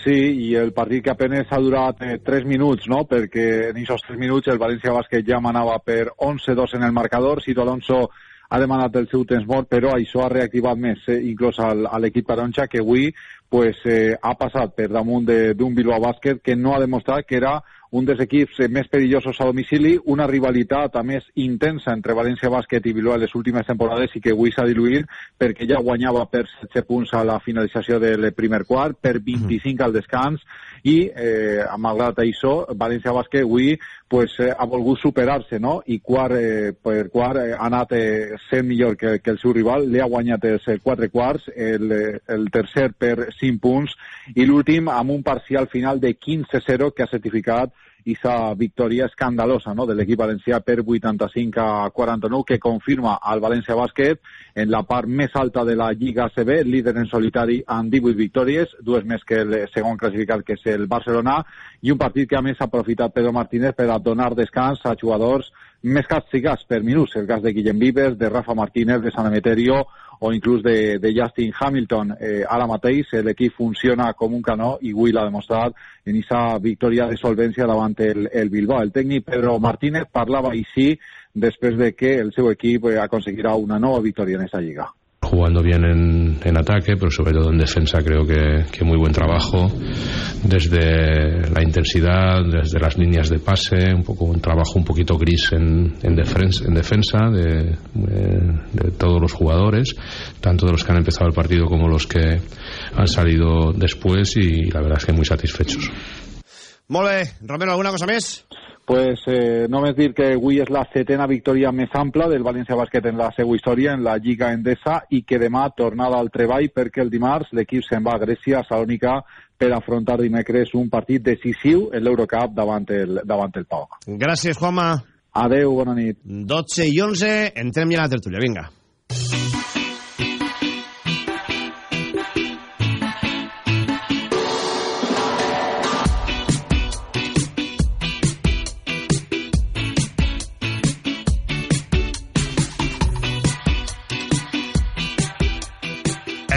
Sí, i el partit que apenas ha durat eh, 3 minuts, no? perquè en aquests 3 minuts el València Bàsquet ja manava per 11-2 en el marcador, Cito Alonso ha demanat el seu temps mort, però això ha reactivat més, eh, inclús al, a l'equip taronja, que avui pues, eh, ha passat per damunt d'un Bilbao Bàsquet que no ha demostrat que era un dels equips més perillosos a domicili, una rivalitat a més intensa entre València Bàsquet i Bilbao les últimes temporades i que avui s'ha diluït perquè ja guanyava per 7 punts a la finalització del primer quart, per 25 al descans i eh, malgrat això València Bàsquet avui pues, eh, ha volgut superar-se no? i quart, eh, per quart eh, ha anat eh, sent millor que, que el seu rival, li ha guanyat els eh, quatre quarts, el, eh, el tercer per 5 punts i l'últim amb un parcial final de 15-0 que ha certificat esa victòria escandalosa no? de l'equip valencià per 85 a 49 que confirma al València Bàsquet en la part més alta de la Lliga ACB, líder en solitari amb 18 victòries, dues més que el segon classificat que és el Barcelona i un partit que a més ha aprofitat Pedro Martínez per a donar descans a jugadors més castigats per minuts, el cas de Guillem Vives, de Rafa Martínez, de San Emeterio o inclús de, de Justin Hamilton. Eh, ara mateix l'equip funciona com un canó i avui l'ha demostrat en aquesta victòria de solvència davant el, el Bilbao. El tècnic Pedro Martínez parlava així després de que el seu equip aconseguirà una nova victòria en aquesta lliga. Jugando bien en, en, ataque, pero sobre todo en defensa creo que, que, muy buen trabajo, desde la intensidad, desde las líneas de pase, un poco un trabajo un poquito gris en, en, defensa, en defensa de, de, de, todos los jugadores, tanto de los que han empezado el partido como los que han salido después y la verdad es que muy satisfechos. Mole, Romero, ¿alguna cosa más? pues eh, només dir que avui és la setena victòria més ampla del València Bàsquet en la seva història en la Lliga Endesa i que demà tornada al treball perquè el dimarts l'equip se'n va a Grècia, a Salònica, per afrontar dimecres un partit decisiu en l'Eurocup davant el, davant el Pau. Gràcies, Juanma. Adeu, bona nit. 12 i 11, entrem ja a la tertúlia, vinga.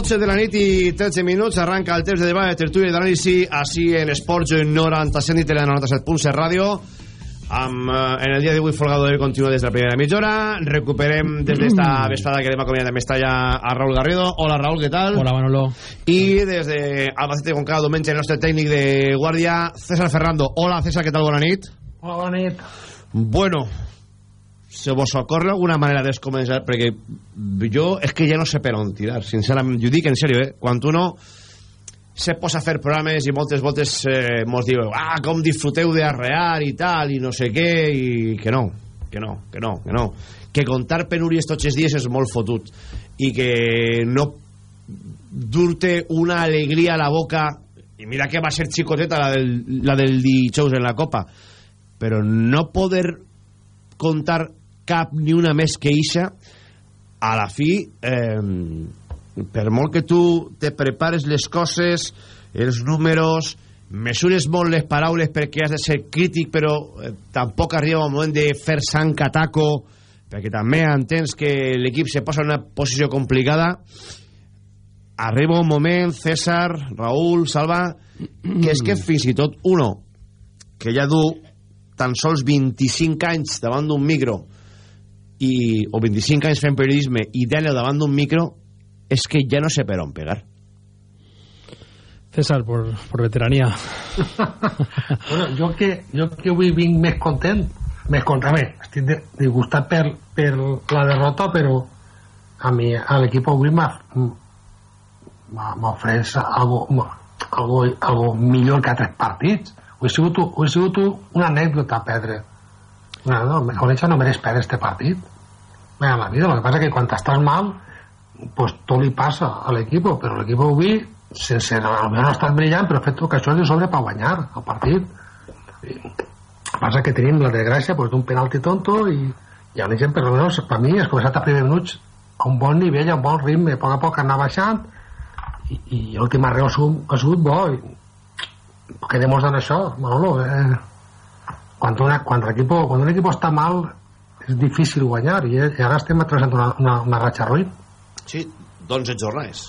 12 de la nit i 13 minuts. Arranca el temps de debat de tertúlia i d'anàlisi així en Esports 97 i Tele 97.7 Ràdio. Amb, eh, en el dia d'avui Folgado de continua des de la primera mitja hora. Recuperem des d'esta vesprada que hem acomiadat amb Estalla a Raúl Garrido. Hola Raúl, què tal? Hola Manolo. I des de Albacete com cada diumenge el nostre tècnic de guàrdia César Ferrando. Hola César, què tal? Bona nit. Hola, bona nit. Bueno se vos ocorre alguna manera de començar perquè jo és que ja no sé per on tirar sincerament, jo dic en sèrio eh? quan uno se posa a fer programes i moltes voltes eh, mos diu ah, com disfruteu d'arrear i tal i no sé què i que no que no, que no, que no que contar penúries tots els dies és molt fotut i que no dur-te una alegria a la boca i mira que va ser xicoteta la del, la del dijous en la copa però no poder contar cap ni una més que ixa a la fi eh, per molt que tu te prepares les coses els números mesures molt les paraules perquè has de ser crític però eh, tampoc arriba el moment de fer sang cataco perquè també entens que l'equip se posa en una posició complicada. Arriba un moment César, Raúl, Salva que és que fins i tot uno que ja du tan sols 25 anys davant d'un micro i, o 25 anys fent periodisme i 10 davant d'un micro és que ja no sé per on pegar. César, por, por veteranía. Bueno, jo que, jo que avui vinc més content més content, bé, estic disgustat per, per la derrota però a mi, a l'equip avui ofrès algo, algo, algo millor que altres partits. Ho he sigut, ho he sigut una anècdota perdre no, no, Coneixa no mereix perdre este partit La vida, lo que pasa que quan estàs mal pues tot li passa a l'equip però l'equip avui sense, potser no ha estat brillant però ha fet ocasions de sobre per guanyar el partit I, passa que tenim la desgràcia pues, d'un penalti tonto i, i un exemple, almenys per mi has començat a primer minuts a un bon nivell, a un bon ritme a poc a poc anar baixant i, i l'últim arreu ha sigut, ha sigut bo i, què demostren això? Manolo, eh, cuando, una, el equipo, cuando un equipo está mal és difícil guanyar i, i ara estem atravessant una, una, una ratxa ruïn Sí, d'11 jornades.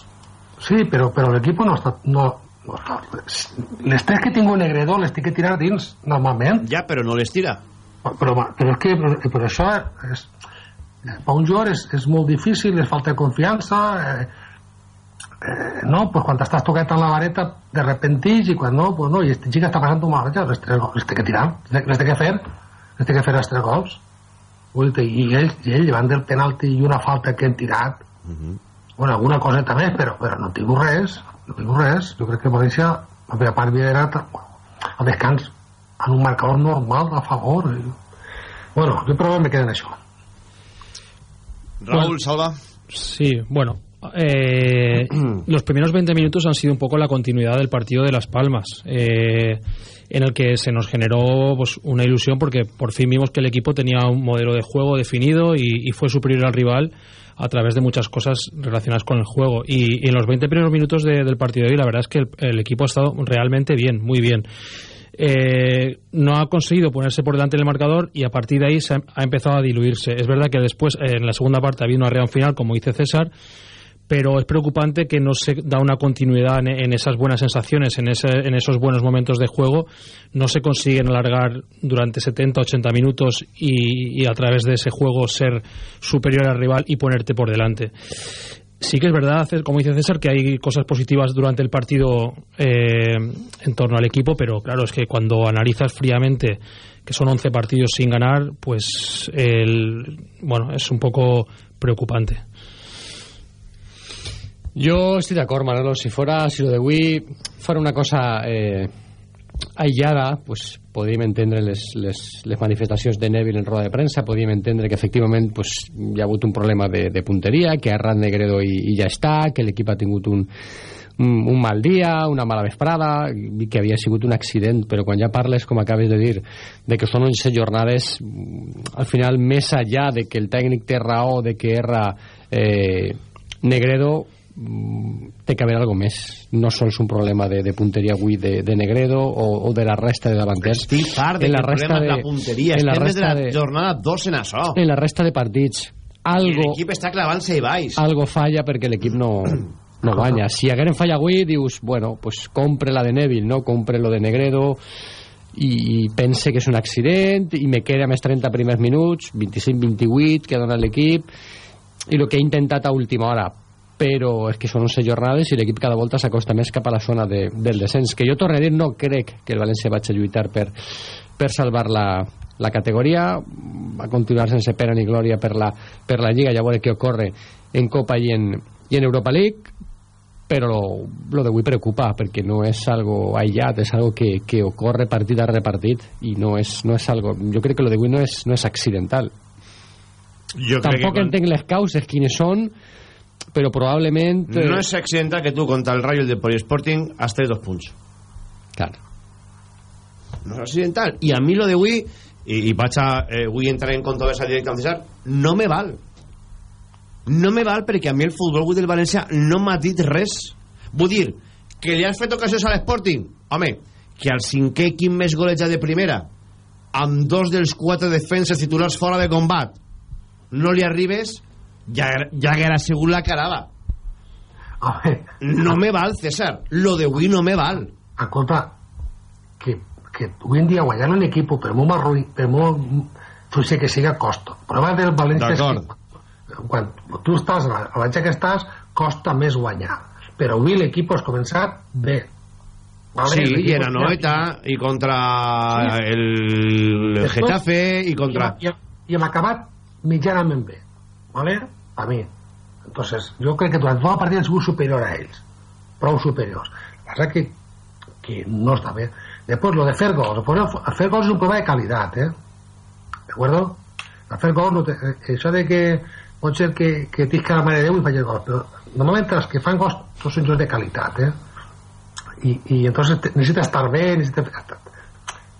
Sí, però, però l'equip no està... No, no està les tres que tinc un Negredo les tinc que tirar dins, normalment. Ja, però no les tira. Però, però és que per, per això és, per un jugador és, és molt difícil, és falta confiança, eh, eh, no, pues quan estàs tocat en la vareta de repentís i quan no, pues no, i este xic està passant mal ratxa, les, tres, les té que tirar, les té que fer, les té que fer els tres gols. Dir, i ell, i ell davant del penalti i una falta que han tirat, Uh -huh. bueno, alguna coseta més, però, però no tinc res, no tinc res. Jo crec que València, la primera part havia d'anar al descans en un marcador normal a favor. Bueno, jo però me quedo en això. Raúl, Salva. Sí, bueno. eh, los primeros 20 minutos han sido un poco la continuidad del partido de Las Palmas, eh, en el que se nos generó pues, una ilusión porque por fin vimos que el equipo tenía un modelo de juego definido y, fue superior al rival a través de muchas cosas relacionadas con el juego. Y, en los 20 primeros minutos de- del partido de hoy, la verdad es que el, equipo ha estado realmente bien, muy bien. Eh, no ha conseguido ponerse por delante del marcador y a partir de ahí se ha, ha empezado a diluirse. Es verdad que después, eh, en la segunda parte, ha habido una reacción final, como dice César, pero es preocupante que no se da una continuidad en, esas buenas sensaciones, en, ese, en esos buenos momentos de juego. No se consiguen alargar durante 70, 80 minutos y, a través de ese juego ser superior al rival y ponerte por delante. Sí que es verdad, como dice César, que hay cosas positivas durante el partido eh, en torno al equipo, pero claro, es que cuando analizas fríamente que son 11 partidos sin ganar, pues el, bueno, es un poco preocupante. Jo estic d'acord, Manolo. Si fora, si lo de avui fora una cosa eh, aïllada, pues, podríem entendre les, les, les manifestacions de Neville en roda de premsa, podríem entendre que efectivament pues, hi ha hagut un problema de, de punteria, que ha errat Negredo i, i ja està, que l'equip ha tingut un, un, un mal dia, una mala vesprada, que havia sigut un accident, però quan ja parles, com acabes de dir, de que són 11 jornades, al final, més allà de que el tècnic té raó, de que erra eh, Negredo, té que haver algo més no sols un problema de, de punteria avui de, de Negredo o, o de la resta de davanters Estic de en la resta de, la punteria. en la Estem des de resta la jornada 2 en això. en la resta de partits algo, l'equip està clavant-se i baix. algo falla perquè l'equip no, no guanya si hagueren falla avui dius bueno, pues compre la de Neville no? compre lo de Negredo i, i pense que és un accident i me queda més 30 primers minuts 25-28 que ha donat l'equip i el que he intentat a última hora però és que són 11 jornades i l'equip cada volta s'acosta més cap a la zona de, del descens que jo torno a dir, no crec que el València vagi a lluitar per, per salvar la, la categoria. Va continuar sense pena ni glòria per la, per la Lliga, ja veure què ocorre en Copa i en, i en Europa League però lo, d'avui preocupa perquè no és algo aïllat, és algo que, que ocorre partit a repartit i no és, no és algo, jo crec que lo d'avui no és, no és accidental. Jo crec tampoc que quan- entenc les causes quines són però probablement eh, No és accidental que tu contra el Rayo i el de Polisporting has tret dos punts. Clar. No és accidental. I a mi lo d'avui, i, i vaig a, eh, vull entrar en controversia directa amb César, no me val. No me val perquè a mi el futbol avui del València no m'ha dit res. Vull dir, que li has fet ocasions a l'Sporting? Home, que al cinquè equip més golejat de primera, amb dos dels quatre defenses titulars fora de combat, no li arribes, ja, ja haguera sigut la carada. No me val, César. Lo d'avui no me val. Escolta, que, que avui en dia guanyar un equip per molt marroi, per molt fluixer que siga costa. El problema del València és que quan tu estàs a la, que estàs costa més guanyar però avui l'equip has començat bé Sí, L'equip y en ha- Anoeta, y contra el Después- Getafe, y contra... i, i hem acabat mitjanament bé ¿vale? a mi. Entonces jo crec que durant tota la partida hem sigut superior a ells prou superiors la verdad que, que no està bé després lo de fer gols el fer gols és un problema de qualitat eh? de acuerdo? A fer gols no te, eh, això de que pot ser que, que tisca la mare de Déu i faci gols però normalment els que fan gols tots són jocs de qualitat eh? i, i entonces necessita estar bé necessita estar,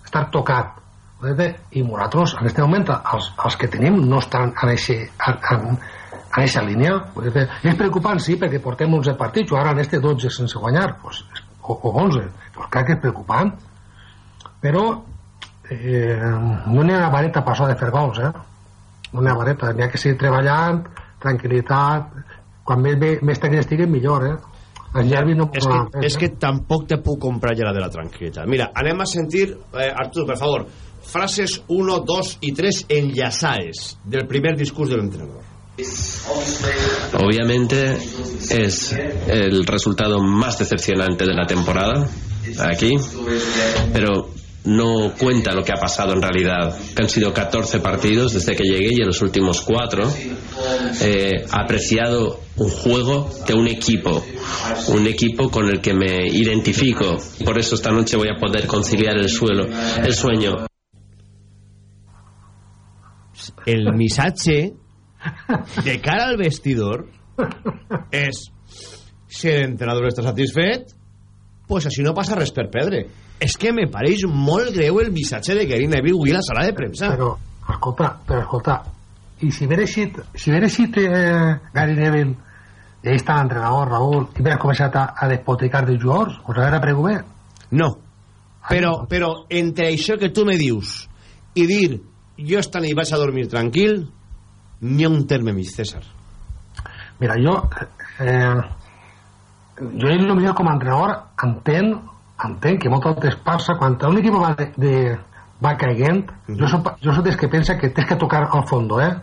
estar tocat i nosaltres en aquest moment els, els que tenim no estan en eixe, en, en, en eixa línia és preocupant sí perquè portem 11 partits o ara en este 12 sense guanyar pues, o, o 11 pues clar que és preocupant però eh, no n'hi ha una vareta per això de fer gols, eh? No n'hi ha vareta, n'hi ha que seguir treballant, tranquil·litat, quan més, més, més tècnic estigui millor, eh? Nervis no és que, és que tampoc te puc comprar ja la de la tranquil·litat. Mira, anem a sentir, eh, Artur, per favor, frases 1, 2 i 3 enllaçades del primer discurs de l'entrenador. Obviamente es el resultado más decepcionante de la temporada aquí, pero no cuenta lo que ha pasado en realidad, han sido 14 partidos desde que llegué y en los últimos cuatro he apreciado un juego de un equipo, un equipo con el que me identifico. Por eso esta noche voy a poder conciliar el suelo, el sueño. El missatge de cara al vestidor és si l'entrenador està satisfet pues així no passa res per perdre. És que me pareix molt greu el missatge de Gary Neville avui a la sala de premsa. Però, escolta, però escolta i si hagués eixit si hagués eixit eh, Gary Neville i ahí està l'entrenador Raúl i hagués començat a, a despotricar de jugadors us hagués pregut bé no però, però entre això que tu me dius i dir jo esta nit vaig a dormir tranquil ni un terme mig, César. Mira, jo eh, jo el millor com a entrenador entenc, entenc que moltes vegades passa quan un equip va, de, de, va caiguent uh -huh. jo, soc, jo soc dels que pensa que tens que tocar al fondo eh?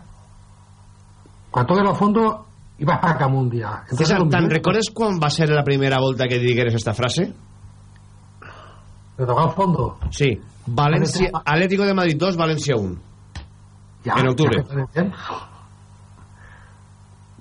quan toques al fondo i vas per un dia Entonces, César, te'n recordes quan va ser la primera volta que digueres esta frase? de tocar al fondo? sí, València, Atlético de Madrid 2, València 1 ja, en octubre.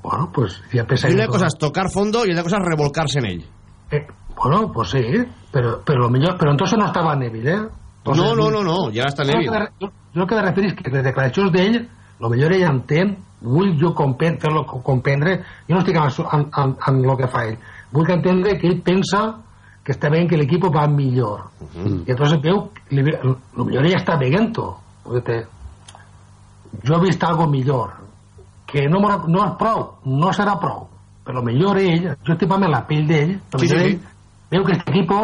bueno, pues ya pensé y una cosa es tocar fondo y otra cosa es revolcarse en él. Eh, bueno, pues sí pero, pero lo mejor, pero entonces no estaba Neville ¿eh? Entonces, no, no, no, no, ja està Neville. jo el que de referir és que les declaracions d'ell lo millor ell entén vull jo comprendre, comprendre jo no estic en, en, en, en el que fa ell vull que entendre que ell pensa que està veient que l'equip va millor. Uh -huh. i entonces veu lo millor ell està veient-ho perquè jo he vist algo millor que no, no és prou no serà prou però millor ell jo estic parlant la pell d'ell sí, sí, sí. veu que aquest equip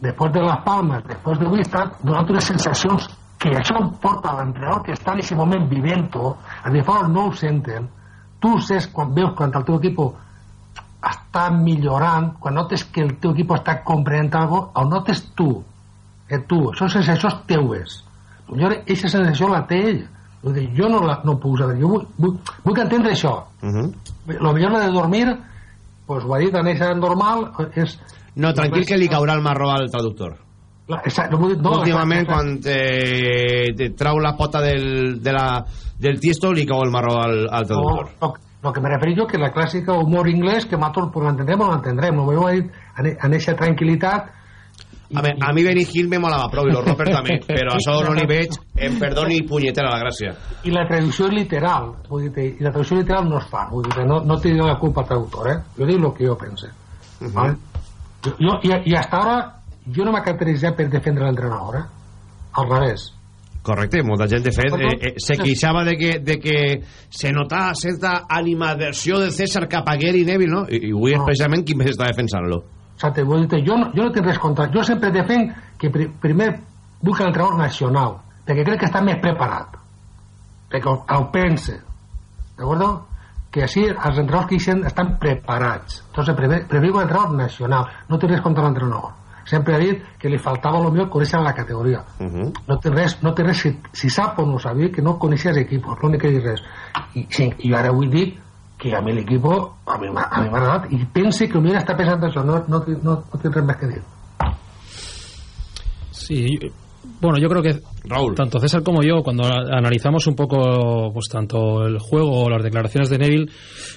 després de les palmes després de està donant unes sensacions que això porta a l'entrenador que està en aquest moment vivent-ho els de fora no ho senten tu saps quan veus quan el teu equip està millorant quan notes que el teu equip està comprenent algo o notes tu que tu, això sensacions teues. Millor aquesta sensació la té ell Vull dir, jo no, la, no puc saber jo vull, vull, vull que entendre això. Uh -huh. lo millor de dormir pues ho ha dit en aquesta normal és no, tranquil que li caurà el marró al traductor. La, exacte, no, no, últimament quan te, te trau la pota del, de la, del tiesto li cau el marró al, al traductor. no, no, lo que me refereixo que la clàssica humor inglès que nosaltres pues, l'entendrem o l'entendrem no m'ho ha dit en aquesta tranquil·litat a, mi, a mi Benny Hill me molava prou i los Roper també però això no li veig en perdó ni punyetera la gràcia i la traducció literal vull dir, i la traducció literal no es fa vull dir, no, no té la culpa al traductor eh? jo dic el que jo pense uh -huh. ¿vale? jo, i, i hasta ara jo no m'ha caracteritzat per defendre l'entrenador eh? al revés Correcte, molta gent de fet eh, eh, se queixava de que, de que se notava certa animadversió de César cap a Gary Neville no? i, i avui no. és precisament qui més està defensant-lo Exacte, vull dir, jo, no, jo no tinc res contra jo sempre defenc que pri, primer busca l'entrenador nacional perquè crec que està més preparat perquè ho, ho pense d'acord? que així els entrenadors que hi estan preparats entonces previu l'entrenador nacional no té res contra l'entrenador sempre ha dit que li faltava lo millor conèixer la categoria uh -huh. no té res, no té res si, si sap o no sabia que no coneixia els equipos l'únic que dir res i, sí, i ara vull dir que a mi l'equip a mi m'ha agradat i pense que millor està pensant això no, no, no, no té res més que dir Sí, bueno, yo creo que Raúl. tanto César como yo, cuando analizamos un poco pues tanto el juego o las declaraciones de Neville,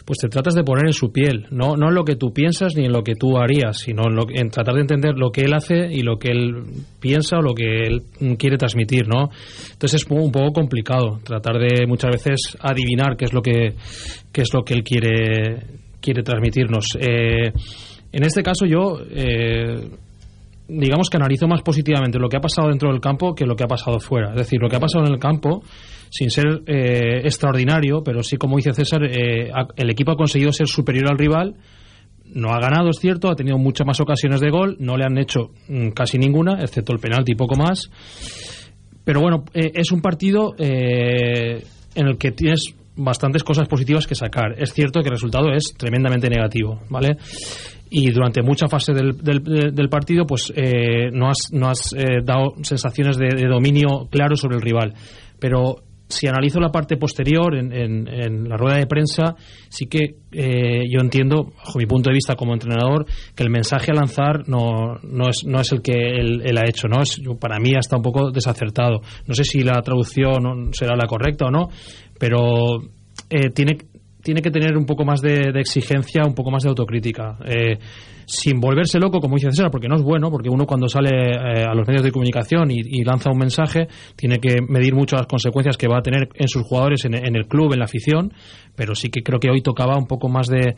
pues te tratas de poner en su piel, no, no en lo que tú piensas ni en lo que tú harías, sino en, lo, en tratar de entender lo que él hace y lo que él piensa o lo que él quiere transmitir, ¿no? Entonces es un poco complicado tratar de muchas veces adivinar qué es lo que, qué es lo que él quiere, quiere transmitirnos. Eh, en este caso yo... Eh, digamos que analizo más positivamente lo que ha pasado dentro del campo que lo que ha pasado fuera. Es decir, lo que ha pasado en el campo, sin ser eh, extraordinario, pero sí, como dice César, eh, el equipo ha conseguido ser superior al rival. No ha ganado, es cierto, ha tenido muchas más ocasiones de gol, no le han hecho mm, casi ninguna, excepto el penalti y poco más. pero bueno, eh, es un partido eh, en el que tienes bastantes cosas positivas que sacar. Es cierto que el resultado es tremendamente negativo, ¿vale? Y durante mucha fase del, del, del partido, pues eh, no has, no has eh, dado sensaciones de, dominio claro sobre el rival. Pero si analizo la parte posterior en, la rueda de prensa, sí que eh, yo entiendo, bajo mi punto de vista como entrenador, que el mensaje a lanzar no, no, es, no es el que él, él ha hecho, ¿no? Es, para mí está un poco desacertado. No sé si la traducción será la correcta o no, pero eh, tiene, tiene que tener un poco más de, exigencia, un poco más de autocrítica. Eh, sin volverse loco, como dice César, porque no es bueno, porque uno cuando sale eh, a los medios de comunicación y, lanza un mensaje, tiene que medir mucho las consecuencias que va a tener en sus jugadores, en, en el club, en la afición, pero sí que creo que hoy tocaba un poco más de,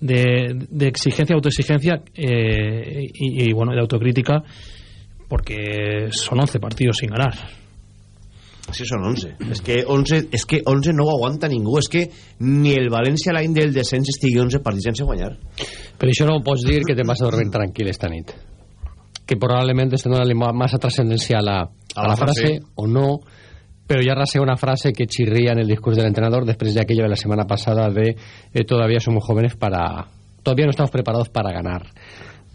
de, exigencia, autoexigencia eh, y, y, bueno, de autocrítica, porque son 11 partidos sin ganar. Sí, són 11. És que 11, és que 11 no ho aguanta ningú. És que ni el València l'any del descens estigui 11 partits sense guanyar. Però això no ho pots dir que te vas a dormir tranquil esta nit. Que probablement estem donant massa transcendencia a la, a, a la frase, frase o no, pero ya rasea una frase que chirría en el discurso del entrenador después de aquello de la semana pasada de eh, todavía somos jóvenes para... todavía no estamos preparados para ganar.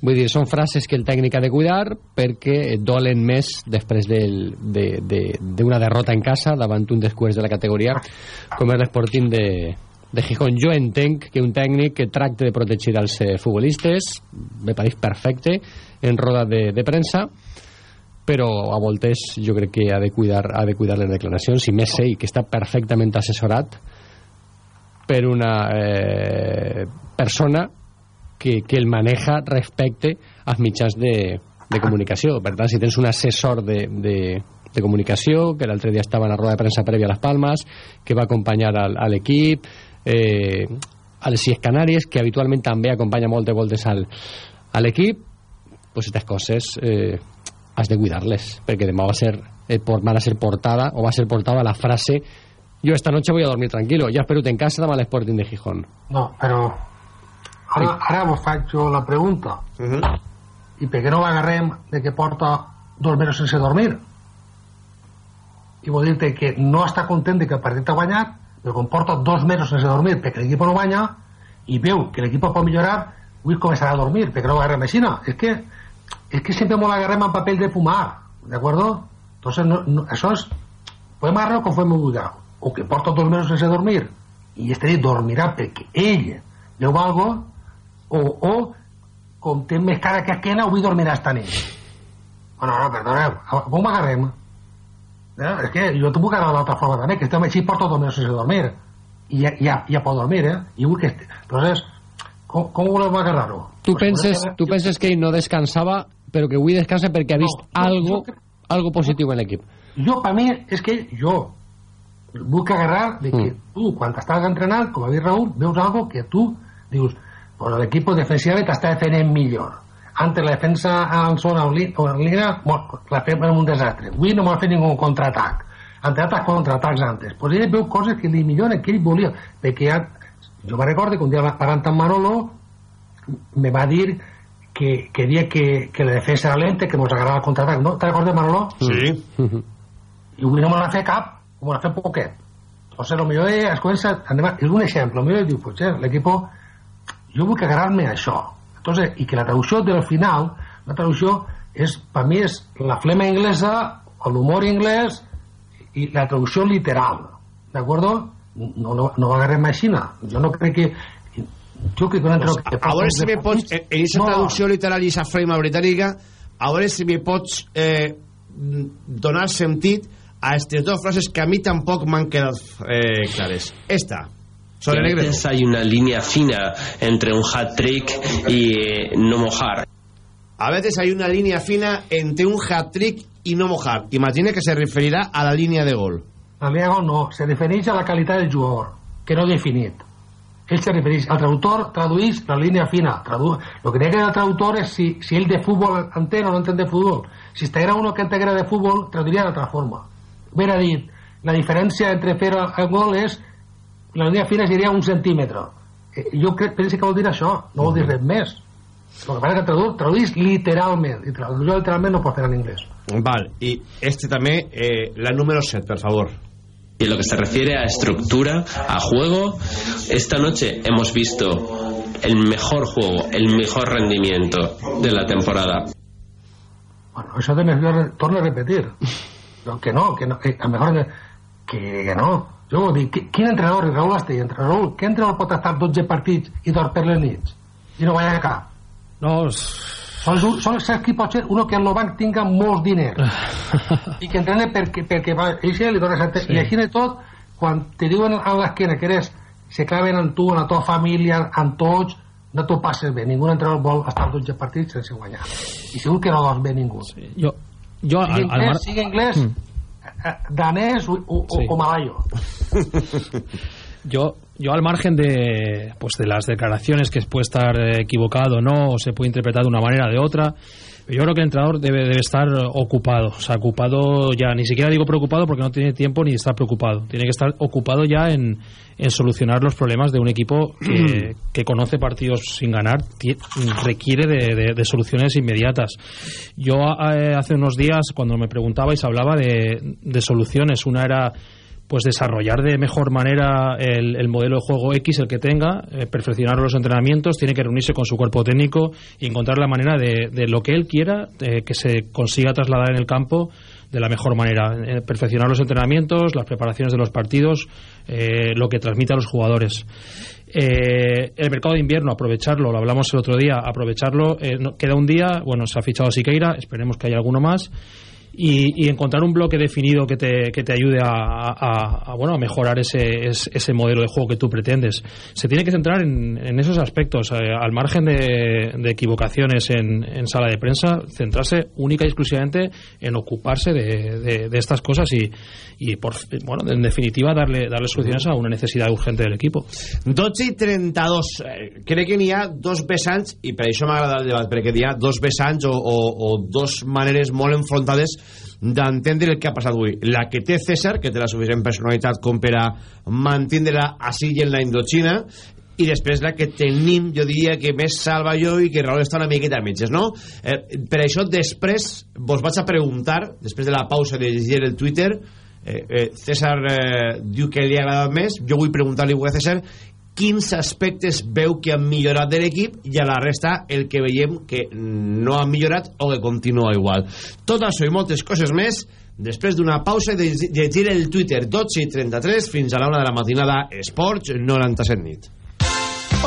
Vull dir, són frases que el tècnic ha de cuidar perquè dolen més després d'una de, de, de derrota en casa davant un descuers de la categoria com és l'Sporting de, de Gijón. Jo entenc que un tècnic que tracte de protegir els eh, futbolistes me pareix perfecte en roda de, de premsa però a voltes jo crec que ha de cuidar, ha de cuidar les declaracions i més ell que està perfectament assessorat per una eh, persona que, que el maneja respecte als mitjans de, de comunicació. Per tant, si tens un assessor de, de, de comunicació, que l'altre dia estava en la roda de premsa prèvia a les Palmes, que va acompanyar al, a l'equip, eh, a les Illes Canàries, que habitualment també acompanya moltes voltes al, a l'equip, pues aquestes coses eh, has de cuidar-les, perquè demà va ser, eh, van a ser portada, o va ser portada la frase yo esta noche voy a dormir tranquilo, ya espero en casa demà l'Sporting de Gijón. No, però Ara, sí. ara vos faig jo la pregunta. Uh -huh. I per què no l'agarrem de que porta dos mesos sense dormir? I vol dir que no està content de que el partit ha guanyat, però com porta dos mesos sense dormir perquè l'equip no guanya, i veu que l'equip pot millorar, avui començarà a dormir, perquè no agarrem així. És que, és que sempre molt agarrem en paper de fumar, ¿de acuerdo? Entonces, no, no, això és... Podem agarrar-lo com fem o que porta dos mesos sense dormir, i este dia dormirà perquè ell veu algo o, o com té més cara que esquena avui dormirà esta nit bueno, no, perdoneu com m'agarrem eh? és que jo t'ho puc agarrar d'altra forma també que estem així porto dos mesos sense dormir i ja, ja, ja pot dormir eh? i vull que entonces com, com voleu agarrar-ho? Tu, pues penses, que... tu penses que ell no descansava però que avui descansa perquè ha vist no, algo, jo, algo positiu en l'equip jo, per mi, és que jo vull agarrar de que mm. tu, quan estàs entrenant, com ha dit Raúl, veus algo que tu dius, pues el equipo defensivamente està defendent millor. Antes la defensa en zona o en línia la fem en un desastre. Avui no m'ha fet ningú contraatac. Ante altres contraatacs antes. Pues ell veu coses que li milloren que ell volia perquè ja, jo me recordo que un dia parlant amb Manolo me va dir que quería que, que la defensa era lenta que nos agarrava el contraatac. No? te recordes Manolo? sí. I avui no me l'ha fet cap me l'ha fet poquet. O sigui, millor es comença, és un exemple, el millor diu, pues, eh, l'equip jo vull agarrar-me a això. Entonces, i que la traducció del final la traducció és, per mi és la flema inglesa o l'humor inglès i la traducció literal d'acord? no, no, no agarrem així jo no crec que jo crec que un pues, que a veure si me pots en aquesta no. traducció literal i aquesta flema britànica a veure si me pots eh, donar sentit a aquestes dues frases que a mi tampoc m'han quedat eh, clares. Esta a veces hay una línea fina entre un hat-trick y eh, no mojar. A veces hay una línea fina entre un hat-trick y no mojar. Imagina que se referirà a la línia de gol. De gol no, se refereix a la qualitat del jugador, que no definit. Ell se refereix, el traductor tradueix la línia fina. Tradu... Lo que nega el traductor és si, si ell de futbol entén o no entén de futbol. Si estiguera uno que entenguera de futbol, traduiria d'altra forma. Ben dit, la diferència entre fer el gol és la línia fina seria un centímetre eh, jo crec, penso que vol dir això no vol dir res més Lo que pasa es que traduir, traduís literalment, i traduir literalment no pot fer en inglés. Val, y este también, eh, la número 7, por favor. Y en lo que se refiere a estructura, a juego, esta noche hemos visto el mejor juego, el mejor rendimiento de la temporada. Bueno, eso de me torno a repetir. No, que no, que no, que a lo mejor que, que no. Jo dir, qui- quin entrenador, Raúl Astell, entre Raúl, què entrenador pot estar 12 partits i dormir les nits? I no guanyar cap? No, Sols, un- sols saps qui pot ser uno que en el banc tinga molts diners i que entrene perquè, perquè va, eixe li dona certa... Sí. I així de tot, quan te diuen a l'esquena que eres, se claven en tu, en la teva família, en tots, no t'ho passes bé. Ningú entrenador vol estar 12 partits sense guanyar. I segur que no dorm bé ningú. Jo, jo al, Sigui al mar... sigui inglès, Mm. Danès o, o, Sí. o malayo. Yo, yo al margen de, pues de las declaraciones que puede estar eh, equivocado o no, o se puede interpretar de una manera o de otra, yo creo que el entrenador debe, debe estar ocupado. O sea, ocupado ya, ni siquiera digo preocupado porque no tiene tiempo ni está preocupado. Tiene que estar ocupado ya en, en solucionar los problemas de un equipo que, que conoce partidos sin ganar, requiere de, de- de soluciones inmediatas. Yo eh, hace unos días, cuando me preguntabais, hablaba de, de soluciones. Una era pues desarrollar de mejor manera el, el modelo de juego X, el que tenga, eh, perfeccionar los entrenamientos, tiene que reunirse con su cuerpo técnico y encontrar la manera de, de lo que él quiera, eh, que se consiga trasladar en el campo de la mejor manera. Eh, perfeccionar los entrenamientos, las preparaciones de los partidos, eh, lo que transmite a los jugadores. El mercado de invierno, aprovecharlo, lo hablamos el otro día, aprovecharlo. no- queda un día, bueno, se ha fichado Siqueira, esperemos que haya alguno más. Y, y encontrar un bloque definido que te, que te ayude a, bueno, a mejorar ese, ese, modelo de juego que tú pretendes. Se tiene que centrar en, esos aspectos, eh, al margen de, de equivocaciones en, en sala de prensa, centrarse única y exclusivamente en ocuparse de, de- estas cosas y, y por, bueno, en definitiva, darle, darle soluciones a una necesidad urgente del equipo. 12 i 32 eh, crec que n'hi ha dos vessants i per això m'agrada el debat perquè hi ha dos vessants o, o, o dos maneres molt enfrontades d'entendre el que ha passat avui la que té César, que té la suficient personalitat com per a mantindre-la així en la Indochina i després la que tenim, jo diria que més salva jo i que Raúl està una miqueta a mitges, no? Eh, per això després vos vaig a preguntar, després de la pausa de llegir el Twitter, eh, eh, César eh, diu que li ha agradat més, jo vull preguntar-li a César quins aspectes veu que han millorat de l'equip i a la resta el que veiem que no han millorat o que continua igual. Tot això i moltes coses més després d'una pausa de llegir el Twitter 12 i 33 fins a l'hora de la matinada Esports 97 nit.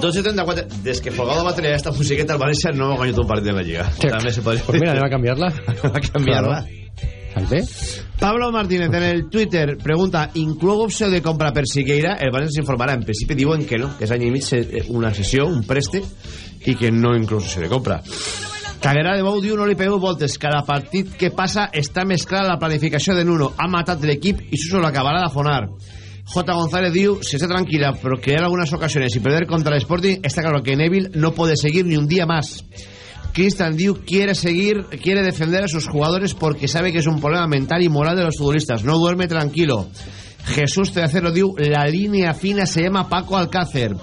274. Des que Folgado va tenir aquesta musiqueta, el València no ha guanyat un partit de la Lliga. Sí. També se podria... Pues mira, anem a canviar-la. anem a canviar-la. Claro. Pablo Martínez en el Twitter pregunta ¿Incluo opció de compra per Siqueira? El València informarà. En principi diuen que no, que és any i mig una sessió, un préstec, i que no inclou sessió de compra. Caguerà de Bou diu no li pegueu voltes. Cada partit que passa està més clara la planificació de Nuno. Ha matat l'equip i Suso l'acabarà d'afonar. fonar. J. González diu se está tranquila que en algunas ocasiones y perder contra el Sporting está claro que Neville no puede seguir ni un día más Cristian Diu quiere seguir, quiere defender a sus jugadores porque sabe que es un problema mental y moral de los futbolistas. No duerme tranquilo. Jesús Tercero diu, la línea fina se llama Paco Alcácer.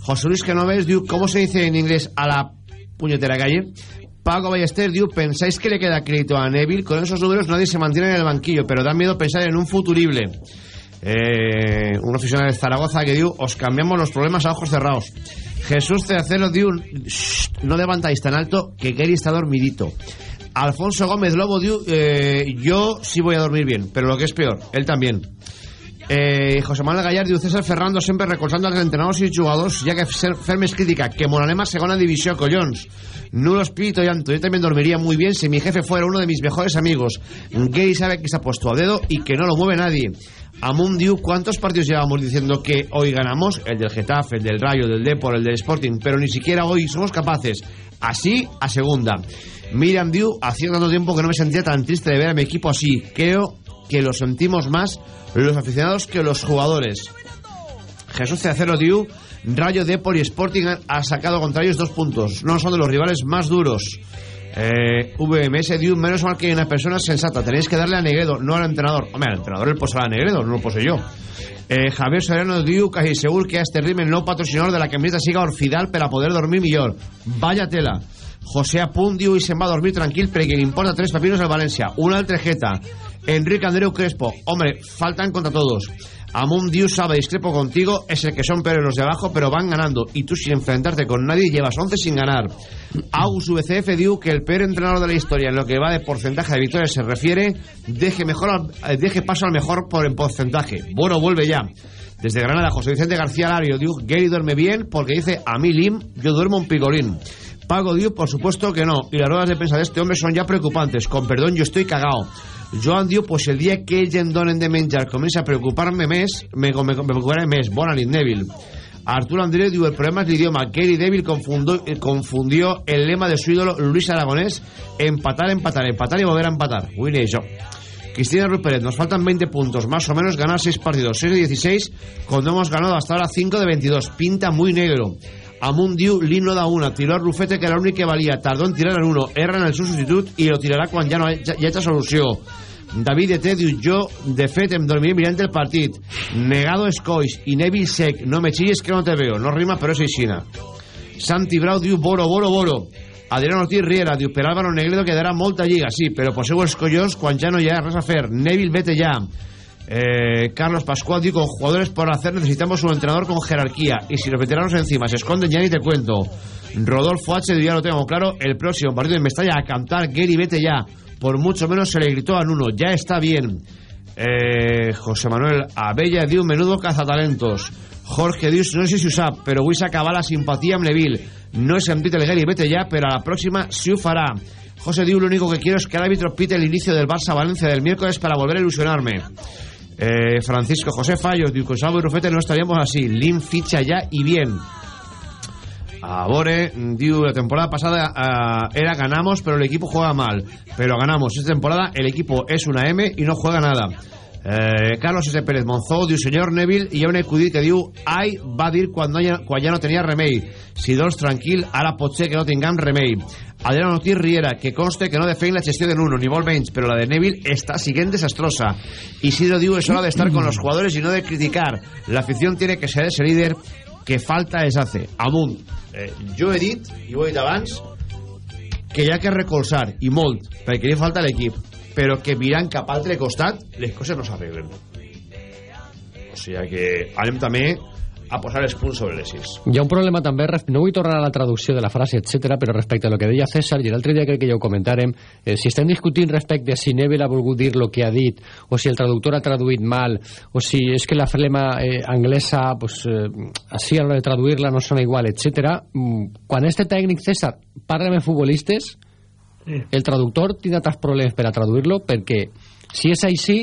José Luis Genoves diu, ¿cómo se dice en inglés a la puñetera calle? Paco Ballester diu, ¿pensáis que le queda crédito a Neville? Con esos números nadie se mantiene en el banquillo, pero da miedo pensar en un futurible. Eh, un oficial de Zaragoza que diu, os cambiamos los problemas a ojos cerrados. Jesús Tercero diu, "Shh, no levantáis tan alto que Gary está dormidito. Alfonso Gómez Lobo diu, eh, yo sí voy a dormir bien, pero lo que es peor, él también. Eh, José Manuel Gallar diu César Ferrando sempre recolzant els entrenadors i jugadors ja que Fer- Fermes crítica que morarem a segona divisió, collons nulo espíritu llanto, yo también dormiría muy bien si mi jefe fuera uno de mis mejores amigos. Gary sabe que se ha puesto a dedo y que no lo mueve nadie. Amun diu, ¿cuántos partidos llevamos diciendo que hoy ganamos? El del Getafe, el del Rayo, el del Depor, el del Sporting. Pero ni siquiera hoy somos capaces. Así a segunda. Miriam diu, hacía tanto tiempo que no me sentía tan triste de ver a mi equipo así. Creo que lo sentimos más los aficionados que los jugadores. Jesús Ceacero Diu, Rayo Depor y Sporting ha sacado contra ellos dos puntos. No son de los rivales más duros. Eh, VMS Diu, menos mal que una persona sensata. Tenéis que darle a Negredo, no al entrenador. Hombre, al entrenador el posará a Negredo, no lo pose yo. Eh, Javier Sereno Diu, casi seguro que a este ritmo el no patrocinador de la camiseta siga Orfidal para poder dormir mejor. Vaya tela. José Apunt diu i se'n va a dormir tranquil perquè li importa tres papinos al València. Una altra jeta. Enrique Andreu Crespo. Hombre, faltan contra todos. Amun diu, sabe, discrepo contigo, es el que son peores los de abajo, pero van ganando. Y tú sin enfrentarte con nadie llevas 11 sin ganar. Aus VCF diu que el peor entrenador de la historia en lo que va de porcentaje de victorias se refiere, deje, mejor al- eh, deje paso al mejor por el porcentaje. Bueno, vuelve ya. Desde Granada, José Vicente García Lario diu, Gary duerme bien porque dice, a mí Lim, yo duermo un picolín. Pago Diu, por supuesto que no. Y las ruedas de prensa de este hombre son ya preocupantes. Con perdón, yo estoy cagao. Joan Diu, pues el día que ell em donen de menjar comienza a preocuparme més, me, me, me preocuparé més. Bona nit, Neville. Andreu diu, el problema es el idioma. Gary Devil confundió, eh, confundió el lema de su ídolo Luis Aragonés. Empatar, empatar, empatar y volver a empatar. Uy, yo. Cristina Ruperet, nos faltan 20 puntos, más o menos ganar 6 partidos, 6 de 16, cuando hemos ganado hasta ahora 5 de 22. Pinta muy negro. Amun diu, Lin no da una, tiró a Rufete que era l'únic que valia, tardó en tirar en uno, erra en el seu substitut i lo tirarà quan ja no hi ha, hi hagi solució. David Ete diu, jo de fet em dormiré mirant el partit. Negado escoix i Neville sec, no me chilles que no te veo, no rima però és aixina. Santi Brau diu, boro, boro, boro. Adrián Ortiz Riera diu, per Álvaro Negredo quedarà molta lliga, sí, però poseu els collons quan ja no hi ha res a fer. Neville, vete ja. Eh, Carlos Pascual diu, con jugadores por hacer necesitamos un entrenador con jerarquía y si los veteranos encima se esconden ya ni te cuento. Rodolfo H. ya lo tengo claro, el próximo partido en Mestalla a cantar Gary, vete ya. Por mucho menos se le gritó a Nuno, ya está bien. Eh, José Manuel Abella diu, menudo cazatalentos. Jorge dius, no sé si però avui s'acaba la simpatia amb Neville. No he sentit el Gary, vete ya, pero a la próxima sí ho farà. José diu, lo único que quiero es que el árbitro pite el inicio del Barça-Valencia del miércoles para volver a ilusionarme. Eh, Francisco José Fallos diu, con Salvo y Rufete no estaríamos así. Lim ficha ya y bien. Abore diu, la temporada pasada eh, era ganamos, pero el equipo juega mal. Pero ganamos. Esta temporada el equipo es una M y no juega nada. Eh, Carlos S. Pérez Monzó diu, senyor Neville, hi ha un que diu ai, va dir quan, no, quan ja no tenia remei. Si doncs tranquil, ara pot ser que no tinguem remei. Adriano Ortiz Riera, que conste que no defensa la gestió de Nuno, ni molt menys, però la de Neville està siguent desastrosa. Isidro diu, es hora de estar con los jugadores y no de criticar. La afición tiene que ser ese líder que falta es hace. Amunt. Eh, jo he dit, i ho he dit abans, que hi ha que recolzar, i molt, perquè li falta l'equip, però que mirant cap altre costat, les coses no s'arreglen. O sigui que anem també a posar els punts sobre les sis. Hi ha un problema també, no vull tornar a la traducció de la frase, etc, però respecte a lo que deia César, i l'altre dia crec que ja ho comentàrem, eh, si estem discutint respecte a si Neville ha volgut dir el que ha dit, o si el traductor ha traduït mal, o si és que la flema eh, anglesa, pues, eh, així a l'hora de traduir-la no sona igual, etc. Mm, quan este tècnic, César, parla amb futbolistes, el traductor tindrà tants problemes per a traduir-lo, perquè si és així,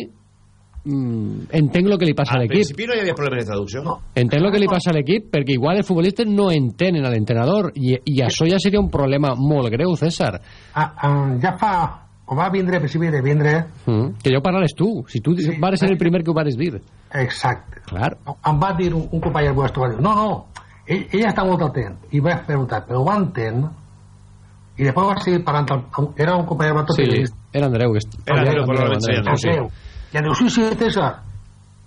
entenc el que li passa a Al l'equip. principi no hi havia problemes de traducció. No. Entenc el que li passa a l'equip perquè igual els futbolistes no entenen a l'entrenador i, i això ja seria un problema molt greu, César. Ah, ah, ja fa... O va vindre, a principi de vindre... Mm. Que jo parlares tu, si tu sí, vares ser el primer que ho vares dir. Exacte. Clar. Em va dir un, un company vostre, va dir, no, no, ell, ella està molt atent. I vaig preguntar, però ho entén? I després va seguir parlant, era un company vostre Sí, era Andreu. Que Era Andreu, Andreu, em diu, sí, sí, César.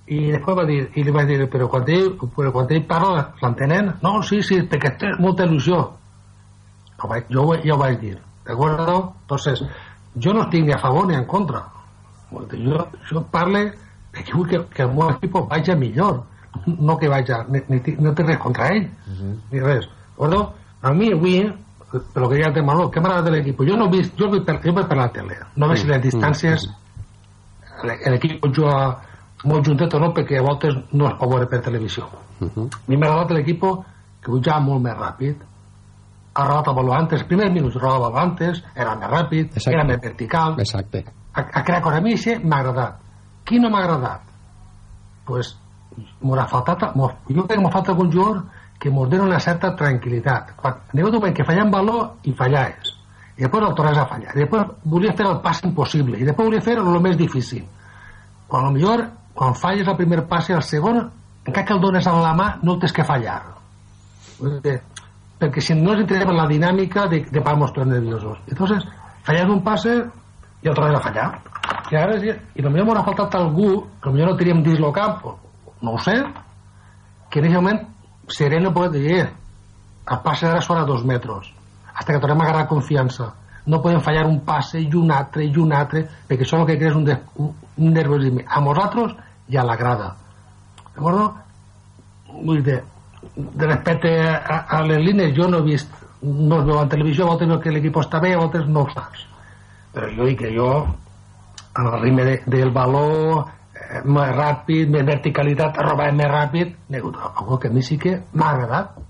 i després va dir, i li vaig dir, però quan ell, però quan ell parla, l'entenen? No, sí, sí, perquè té molta il·lusió. Jo, vaig, jo ja ho vaig dir, d'acord? Entonces, jo no estic ni a favor ni en contra. Jo, jo parle perquè vull que, que el meu equip vagi millor, no que vagi, ni, ni, no té res contra ell, uh -huh. ni res. D'acord? A mi avui, però que ja té Manolo, què m'agrada de l'equip? Jo no he vist, jo vull per, jo per la tele, no veig les distàncies, l'equip juga molt juntet o no perquè a voltes no es pot veure per televisió. Uh -huh. a mi m'ha agradat l'equip que jugava molt més ràpid. Ha rodat el baló antes, els primers minuts robava el antes, era més ràpid Exacte. era més vertical. Exacte. a, a crear con a mi m'ha agradat. Qui no m'ha agradat? Pues m'ha faltat jo crec que m'ha faltat algun jugador que mos dona una certa tranquil·litat. Quan un moment que fallam baló i fallaves i després el tornes a fallar. I després volia fer el pas impossible. I després volia fer el més difícil. Quan millor quan falles el primer passe al segon encara que el dones a la mà no el tens que fallar. Perquè, perquè si no entrem en la dinàmica de, de para mostrar nerviosos entonces fallas un passe i el tornes a fallar. I ara i potser m'haurà faltat algú que potser no teníem dins el camp no ho sé que en aquest moment sereno pot dir eh, el passe d'ara són a dos metres hasta que tornem a agarrar confiança. No podem fallar un passe i un altre i un altre perquè això el que crea és un, de, un, nerviosisme. A nosaltres i a la grada d'acord? vull dir de respecte a, a les línies jo no he vist no es veu en televisió, a voltes veu que l'equip està bé, a voltes no ho saps però jo dic que jo en el ritme de, del valor eh, més ràpid, més verticalitat robar més ràpid, nego, que a mi sí que m'ha agradat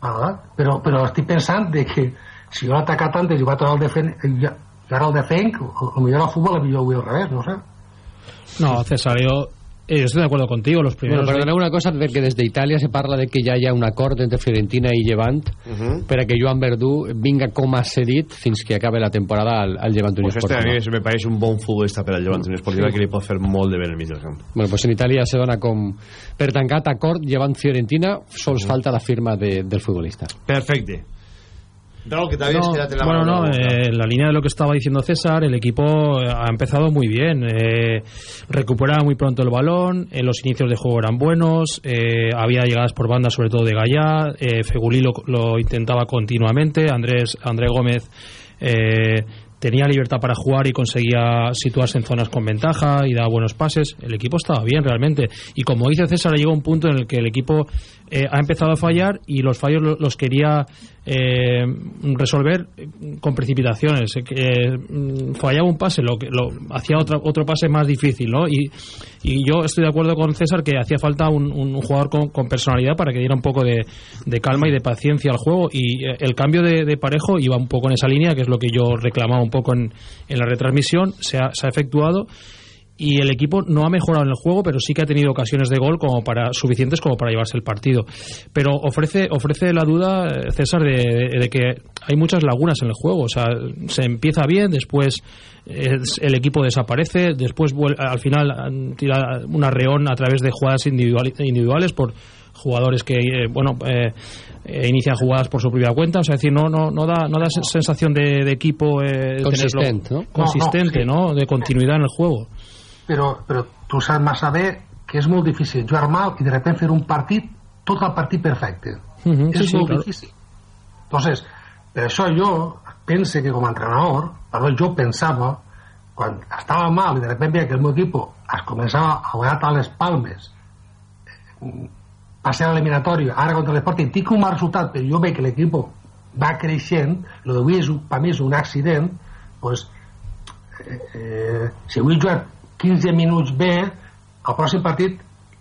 agradat, però, però estic pensant de que si jo l'atacat antes i va tornar al defen i ara el defenc, o millor el futbol millor avui al revés, no sé. No, César, yo eh, estoy de acuerdo contigo. Los primeros bueno, perdona una cosa, perquè des d'Itàlia se parla de que ja hi ha un acord entre Fiorentina i Llevant uh -huh. per a que Joan Verdú vinga com a cedit fins que acabe la temporada al, al Llevant Unió pues este a mi me pareix un bon futbolista per al Llevant Unió Esportiva sí. que li pot fer molt de bé en el mig del camp. Bueno, pues en Itàlia se dona com per tancat acord Llevant Fiorentina, sols uh -huh. falta la firma de, del futbolista. Perfecte. No, que te no, la bueno, no, eh, la línea de lo que estaba diciendo César, el equipo eh, ha empezado muy bien. Eh, recuperaba muy pronto el balón, en los inicios de juego eran buenos, eh, había llegadas por banda, sobre todo de Gallá, eh, Fegulí lo, lo, intentaba continuamente, Andrés, Andrés Gómez eh, tenía libertad para jugar y conseguía situarse en zonas con ventaja y daba buenos pases. El equipo estaba bien realmente. Y como dice César, llegó un punto en el que el equipo eh, ha empezado a fallar y los fallos los, los quería eh, resolver con precipitaciones. Eh, fallaba un pase, lo, lo hacía otro, otro pase más difícil, ¿no? Y, y yo estoy de acuerdo con César que hacía falta un, jugador con, personalidad para que diera un poco de, de, calma y de paciencia al juego. Y eh, el cambio de, de, Parejo iba un poco en esa línea, que es lo que yo reclamaba un poco en, en la retransmisión. Se ha efectuado y el equipo no ha mejorado en el juego, pero sí que ha tenido ocasiones de gol como para suficientes como para llevarse el partido. Pero ofrece ofrece la duda, eh, César, de, de, de que hay muchas lagunas en el juego. O sea, se empieza bien, después el equipo desaparece, después al final tira un arreón a través de jugadas individuales por jugadores que eh, bueno eh, eh, inician jugadas por su propia cuenta o sea es decir no no no da no da sensación de, de equipo eh, consistente ¿no? consistente no, no, sí. de continuidad en el juego però, però tu saps massa bé que és molt difícil jugar mal i de repente fer un partit tot el partit perfecte. Uh -huh, és sí, molt sí, difícil. Entonces per això jo pense que com a entrenador però jo pensava quan estava mal i de repente veia que el meu equip es començava a guanyar a les palmes passar a l'eliminatori ara contra l'Esporting tinc un mal resultat però jo veig que l'equip va creixent el d'avui és, per mi és un accident pues, eh, eh, si avui he jugat 15 minuts bé, al pròxim partit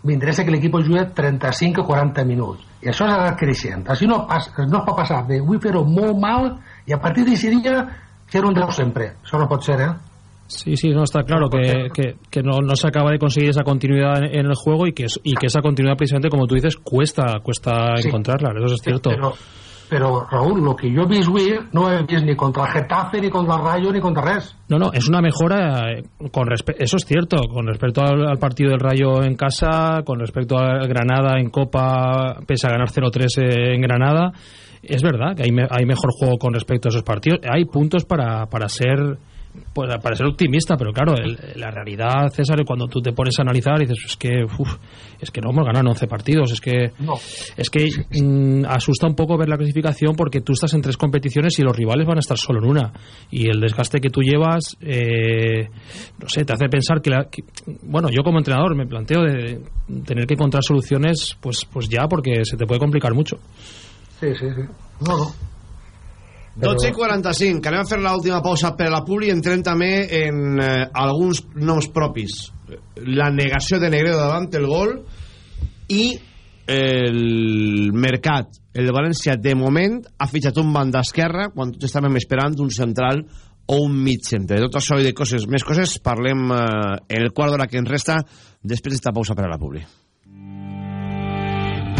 m'interessa que l'equip jugui 35 o 40 minuts. I això s'ha anat creixent. Així no, pas, no pot passar de vull fer-ho molt mal i a partir d'aquest dia fer un 10 sempre. Això no pot ser, eh? Sí, sí, no, está claro que, que, que no, no, se acaba de conseguir esa continuidad en, en el juego y que, y que esa continuidad precisamente, como tú dices, cuesta cuesta sí. encontrarla, eso es cierto. Pero, però Raúl, lo que he vist avui no he vist ni contra Getafe, ni contra Rayo, ni contra res. No, no, es una mejora, eh, con eso es cierto, con respecto al, al, partido del Rayo en casa, con respecto al Granada en Copa, pese a ganar 0-3 en Granada, es verdad que hay, me, hay mejor juego con respecto a esos partidos. Hay puntos para, para ser pues para ser optimista, pero claro, el, la realidad, César, cuando tú te pones a analizar, dices, es que, uf, es que no hemos ganado en 11 partidos, es que, No. es que mm, asusta un poco ver la clasificación porque tú estás en tres competiciones y los rivales van a estar solo en una. Y el desgaste que tú llevas, eh, no sé, te hace pensar que, la- que- bueno, yo como entrenador me planteo de tener que encontrar soluciones, pues, pues ya, porque se te puede complicar mucho. Sí, sí, sí. No, no. 12 i 45, que anem a fer l'última pausa per a la Publi, entrem també en eh, alguns noms propis. La negació de Negredo davant el gol i el mercat. El València, de moment, ha fitxat un banda esquerra quan tots estàvem esperant un central o un mig centre. De tot això i de coses, més coses, parlem eh, el quart d'hora que ens resta després d'esta pausa per a la Publi.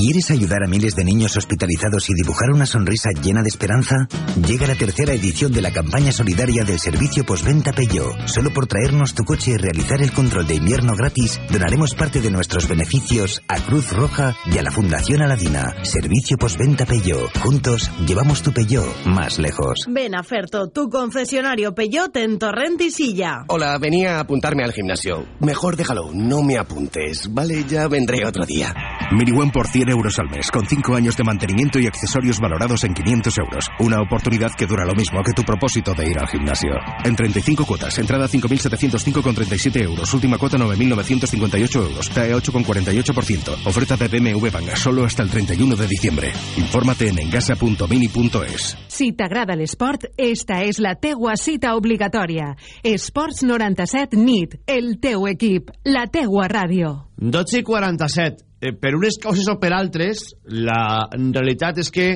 ¿Quieres ayudar a miles de niños hospitalizados y dibujar una sonrisa llena de esperanza? Llega la tercera edición de la campaña solidaria del servicio postventa Peugeot. Solo por traernos tu coche y realizar el control de invierno gratis, donaremos parte de nuestros beneficios a Cruz Roja y a la Fundación Aladina. Servicio postventa Peugeot. Juntos llevamos tu Peugeot más lejos. Ven a Ferto, tu concesionario Peugeot en Torrent y Silla. Hola, venía a apuntarme al gimnasio. Mejor déjalo, no me apuntes. Vale, ya vendré otro día. Miniwan por 100 euros al mes, con 5 años de mantenimiento y accesorios valorados en 500 euros. Una oportunidad que dura lo mismo que tu propósito de ir al gimnasio. En 35 cuotas, entrada 5.705,37 euros, última cuota 9.958 euros, TAE 8,48%. Oferta de BMW Bank solo hasta el 31 de diciembre. Infórmate en engasa.mini.es. Si t'agrada l'esport, esta és la teua cita obligatòria. Esports 97 NIT, el teu equip, la teua ràdio. 12 i 47. Eh, per unes causes o per altres, la realitat és que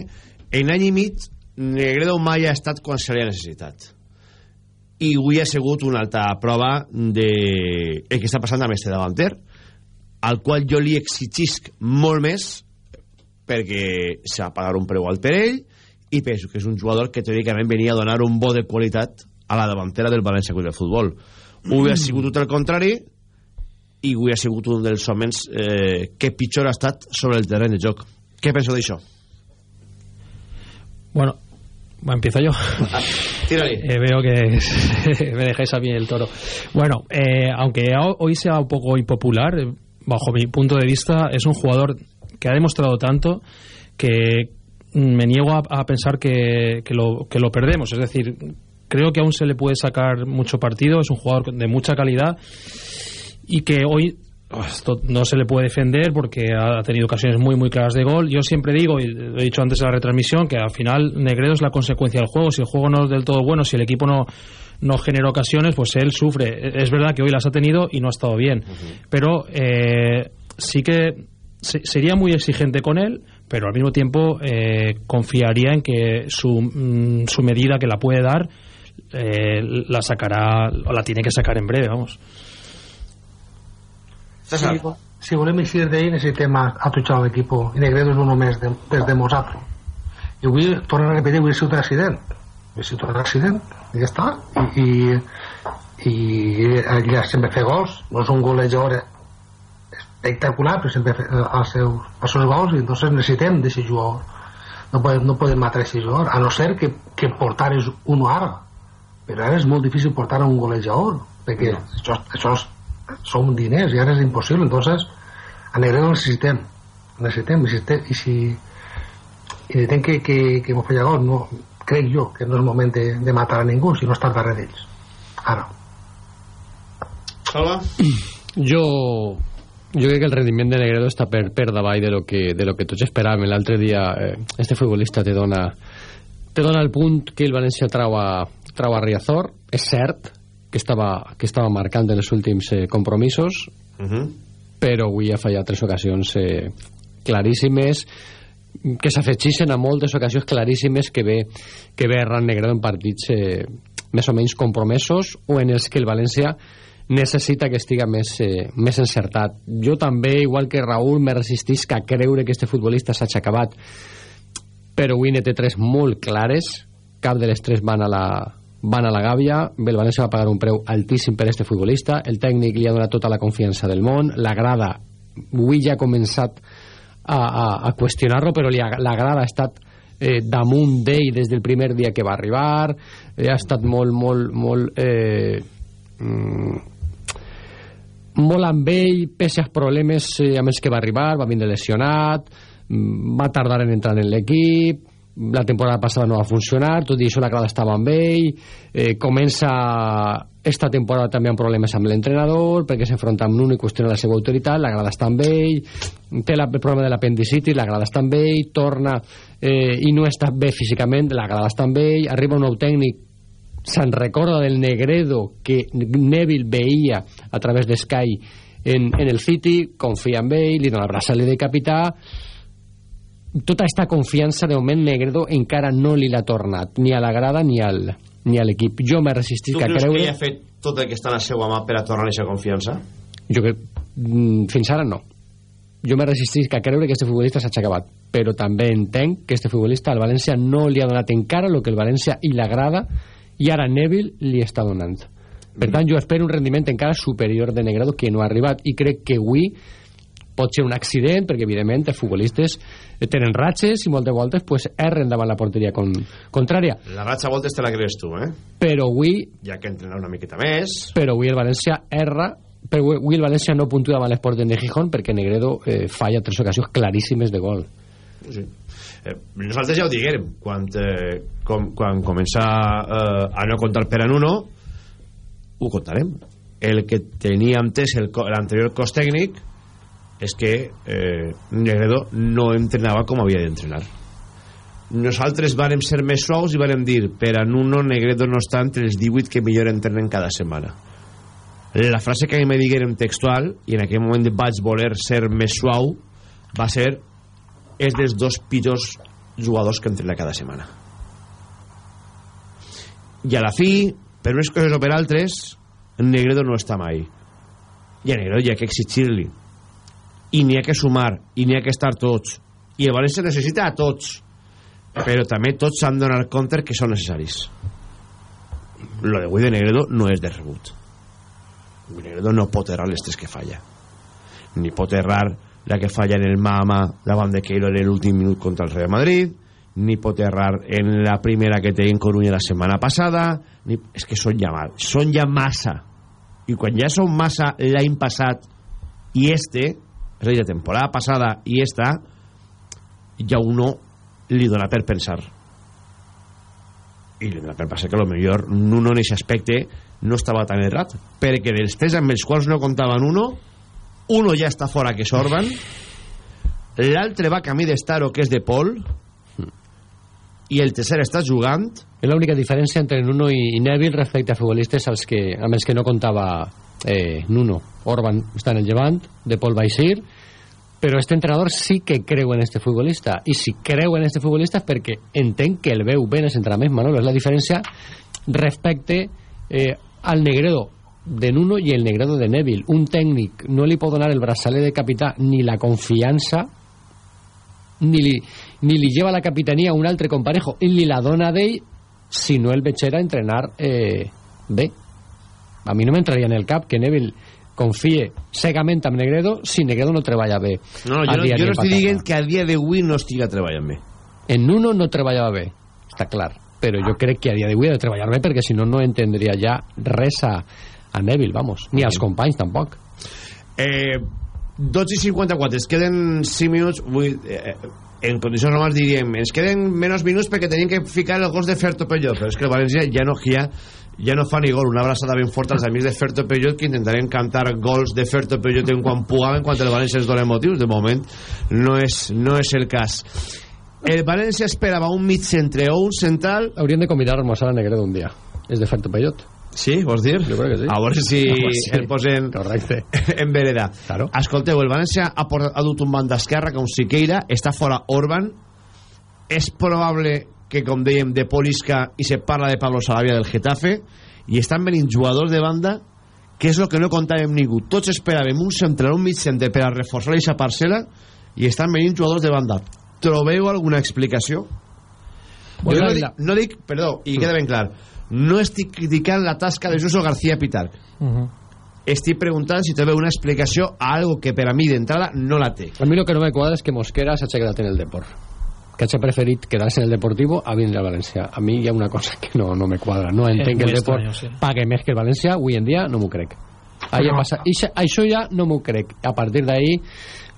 en any i mig Negredo mai ha estat quan se li ha necessitat. I avui ha sigut una altra prova de el que està passant amb este davanter, al qual jo li exigisc molt més perquè s'ha de pagar un preu alt per ell i penso que és un jugador que teòricament venia a donar un bo de qualitat a la davantera del València Club de Futbol. Avui ha sigut tot el contrari i avui ha sigut un dels homes eh, que pitjor ha estat sobre el terreny de joc. Què penso d'això? Bueno, empiezo yo. Tírale. Eh, veo que me dejáis a mí el toro. Bueno, eh, aunque ho- hoy sea un poco impopular, bajo mi punto de vista, es un jugador que ha demostrado tanto que mm, me niego a, a pensar que, que lo, que lo perdemos. Es decir, creo que aún se le puede sacar mucho partido. Es un jugador de mucha calidad y que hoy oh, esto no se le puede defender porque ha tenido ocasiones muy muy claras de gol. Yo siempre digo, y lo he dicho antes en la retransmisión, que al final Negredo es la consecuencia del juego. Si el juego no es del todo bueno, si el equipo no, no genera ocasiones, pues él sufre. Es verdad que hoy las ha tenido y no ha estado bien. Pero eh, sí que se- sería muy exigente con él, pero al mismo tiempo eh, confiaría en que su, mm, su medida que la puede dar eh, la sacará, o la tiene que sacar en breve, vamos. Si, si volem eixir d'ell necessitem atutxar l'equip i Negredo és un només de, des de Mosatro i avui, torno a repetir, avui ha sigut un accident ha sigut un accident i ja està. I, i, i ell sempre fer gols. No és un golejador espectacular però sempre fa els seus, els seus gols i entonces necessitem d'aquest jugador. No podem, no podem matar aquest jugador a no ser que, que portar és uno ara però ara és molt difícil portar a un golejador perquè no. això, això és, són diners i ara és impossible entonces a Negredo necessitem necessitem, necessitem i si i necessitem que, que, que m'ho falla gol no, crec jo que no és moment de, de matar a ningú si no està darrere d'ells. Ara. Salva? Jo jo crec que el rendiment de Negredo està per, per davall de lo que, de lo que tots esperàvem. L'altre dia eh, este futbolista te dona te dona el punt que el València trau a, trau a Riazor. És cert que estava, que estava marcant en els últims eh, compromisos Uh -huh. però avui ha fallat tres ocasions eh, claríssimes que s'afegixen a moltes ocasions claríssimes que ve, que ve Erran Negredo en partits eh, més o menys compromesos o en els que el València necessita que estiga més, eh, més encertat. Jo també, igual que Raúl, me resistisc a creure que este futbolista s'ha acabat, però avui té tres molt clares, cap de les tres van a la, van a la gàbia, el València va pagar un preu altíssim per este futbolista, el tècnic li ha donat tota la confiança del món, la grada avui ja ha començat a, a, a qüestionar-lo, però ha, la grada ha estat eh, damunt d'ell des del primer dia que va arribar, eh, ha estat molt, molt, molt... Eh, mm, molt amb ell, pese als problemes eh, amb els que va arribar, va vindre lesionat, mm, va tardar en entrar en l'equip, la temporada passada no va funcionar, tot i això la grada estava amb ell, eh, comença esta temporada també amb problemes amb l'entrenador, perquè s'enfronta amb un i qüestiona la seva autoritat, la grada està amb ell, té la, el problema de l'apendicitis, la grada està amb ell, torna eh, i no està bé físicament, la grada està amb ell, arriba un nou tècnic se'n recorda del Negredo que Neville veia a través de Sky en, en el City, confia en ell, li dona el braçalet de capità tota aquesta confiança de moment Negredo encara no li l'ha tornat ni a la grada ni al, ni a l'equip. Jo m'he resistit a creure tu creus que ell ha fet tot el que està en la seva mà per a tornar aquesta confiança? jo crec mm, fins ara no. Jo m'he resistit a creure que este futbolista s'ha acabat però també entenc que este futbolista al València no li ha donat encara el que el València i la grada i ara Neville li està donant. Per tant jo espero un rendiment encara superior de Negredo que no ha arribat i crec que avui pot ser un accident perquè evidentment els futbolistes tenen ratxes i moltes voltes pues, erren davant la porteria con, contrària la ratxa a voltes te la creus tu eh? però avui ja que entrenar una miqueta més però avui el València erra però avui el València no puntua davant l'Sporting de Gijón perquè Negredo eh, falla tres ocasions claríssimes de gol sí. eh, nosaltres ja ho diguem quan, eh, com, quan comença eh, a no comptar per en uno ho contarem el que tenia entès l'anterior cos tècnic és que eh, Negredo no entrenava com havia d'entrenar nosaltres vàrem ser més suaus i vàrem dir per a Nuno Negredo no està entre els 18 que millor entrenen cada setmana la frase que a mi me digueren textual i en aquell moment vaig voler ser més suau va ser és dels dos pitjors jugadors que entrena cada setmana i a la fi per unes coses o per altres Negredo no està mai. I a Negredo hi ha que exigir-li i n'hi ha que sumar i n'hi ha que estar tots. I el València necessita a tots. Però també tots s'han de donar compte que són necessaris. Lo de avui de Negredo no és de rebut. Negredo no pot errar les tres que falla. Ni pot errar la que falla en el Mama davant de Keylor en l'últim minut contra el Real Madrid ni pot errar en la primera que té en Coruña la setmana passada ni... és que són ja mal són ja massa. I quan ja són massa l'any passat i este és a dir, la temporada passada i esta ja uno li dona per pensar. I li dona per pensar que lo millor Nuno en aquest aspecte no estava tan errat perquè dels tres amb els quals no comptaven uno uno ja està fora que s'orban l'altre va camí o que és de Pol i el tercer està jugant. És l'única diferència entre Nuno i Neville respecte a futbolistes als que, amb els que no comptava eh, Nuno Orban està en el llevant De Paul va eixir però este entrenador sí que creu en este futbolista i si creu en este futbolista és perquè entenc que el veu bé en els entrenaments Manolo, és la diferència respecte eh, al Negredo de Nuno i el Negredo de Neville. Un tècnic no li pot donar el braçalet de capità ni la confiança ni li, ni lleva la capitania a un altre comparejo i li la dona d'ell si no el veixera entrenar eh, a mi no m'entraria en el cap que Neville confie cegament amb Negredo si Negredo no treballa bé. No, no, jo, no, jo no estic dient que a dia d'avui no estiga treballant bé. En uno no treballava bé està clar però jo crec que a dia d'avui ha de treballar bé perquè si no no entendria ja res a, a Neville, vamos ni als companys tampoc. Eh, 12 i 54 es queden 5 minuts vull, eh, en condicions normals diríem ens queden menys minuts perquè tenim que ficar el gos de Ferto Pellot però és que el València ja no ja, ja no fa ni gol una abraçada ben forta als amics de Ferto Pellot que intentarem cantar gols de Ferto Pellot en quan puguem quan el València ens dona motius de moment no és, no és el cas el València esperava un mig centre o un central hauríem de convidar a almorzar a Negredo un dia és de Ferto Pellot Sí, vols dir? Jo crec que sí. A veure si veure si- el posen Correcte. en vereda. Claro. Escolteu, el València ha, portat, ha dut un banc d'esquerra com Siqueira, està fora Orban. És probable que, com dèiem, de Polisca i se parla de Pablo Sarabia del Getafe i estan venint jugadors de banda que és el que no contàvem ningú. Tots esperàvem un centre, un mig centre per a reforçar aquesta parcel·la i estan venint jugadors de banda. Trobeu alguna explicació? Bueno, jo no dic, no dic, perdó, i queda ben clar, no estic criticant la tasca de Suso García Pitar. Estic preguntant si té una explicació a algo que per a mi d'entrada no la té. A mí lo que no me cuadra es que Mosquera s'ha quedat en el Deport. Que hagi preferit quedarse en el Deportivo a vindre al València. A mi hi ha una cosa que no, no me cuadra. No entenc que el Deport sí. pague més que el València. Avui en dia no m'ho crec. Ahí ha passat. Ixa- Això ja no m'ho crec. A partir d'ahí,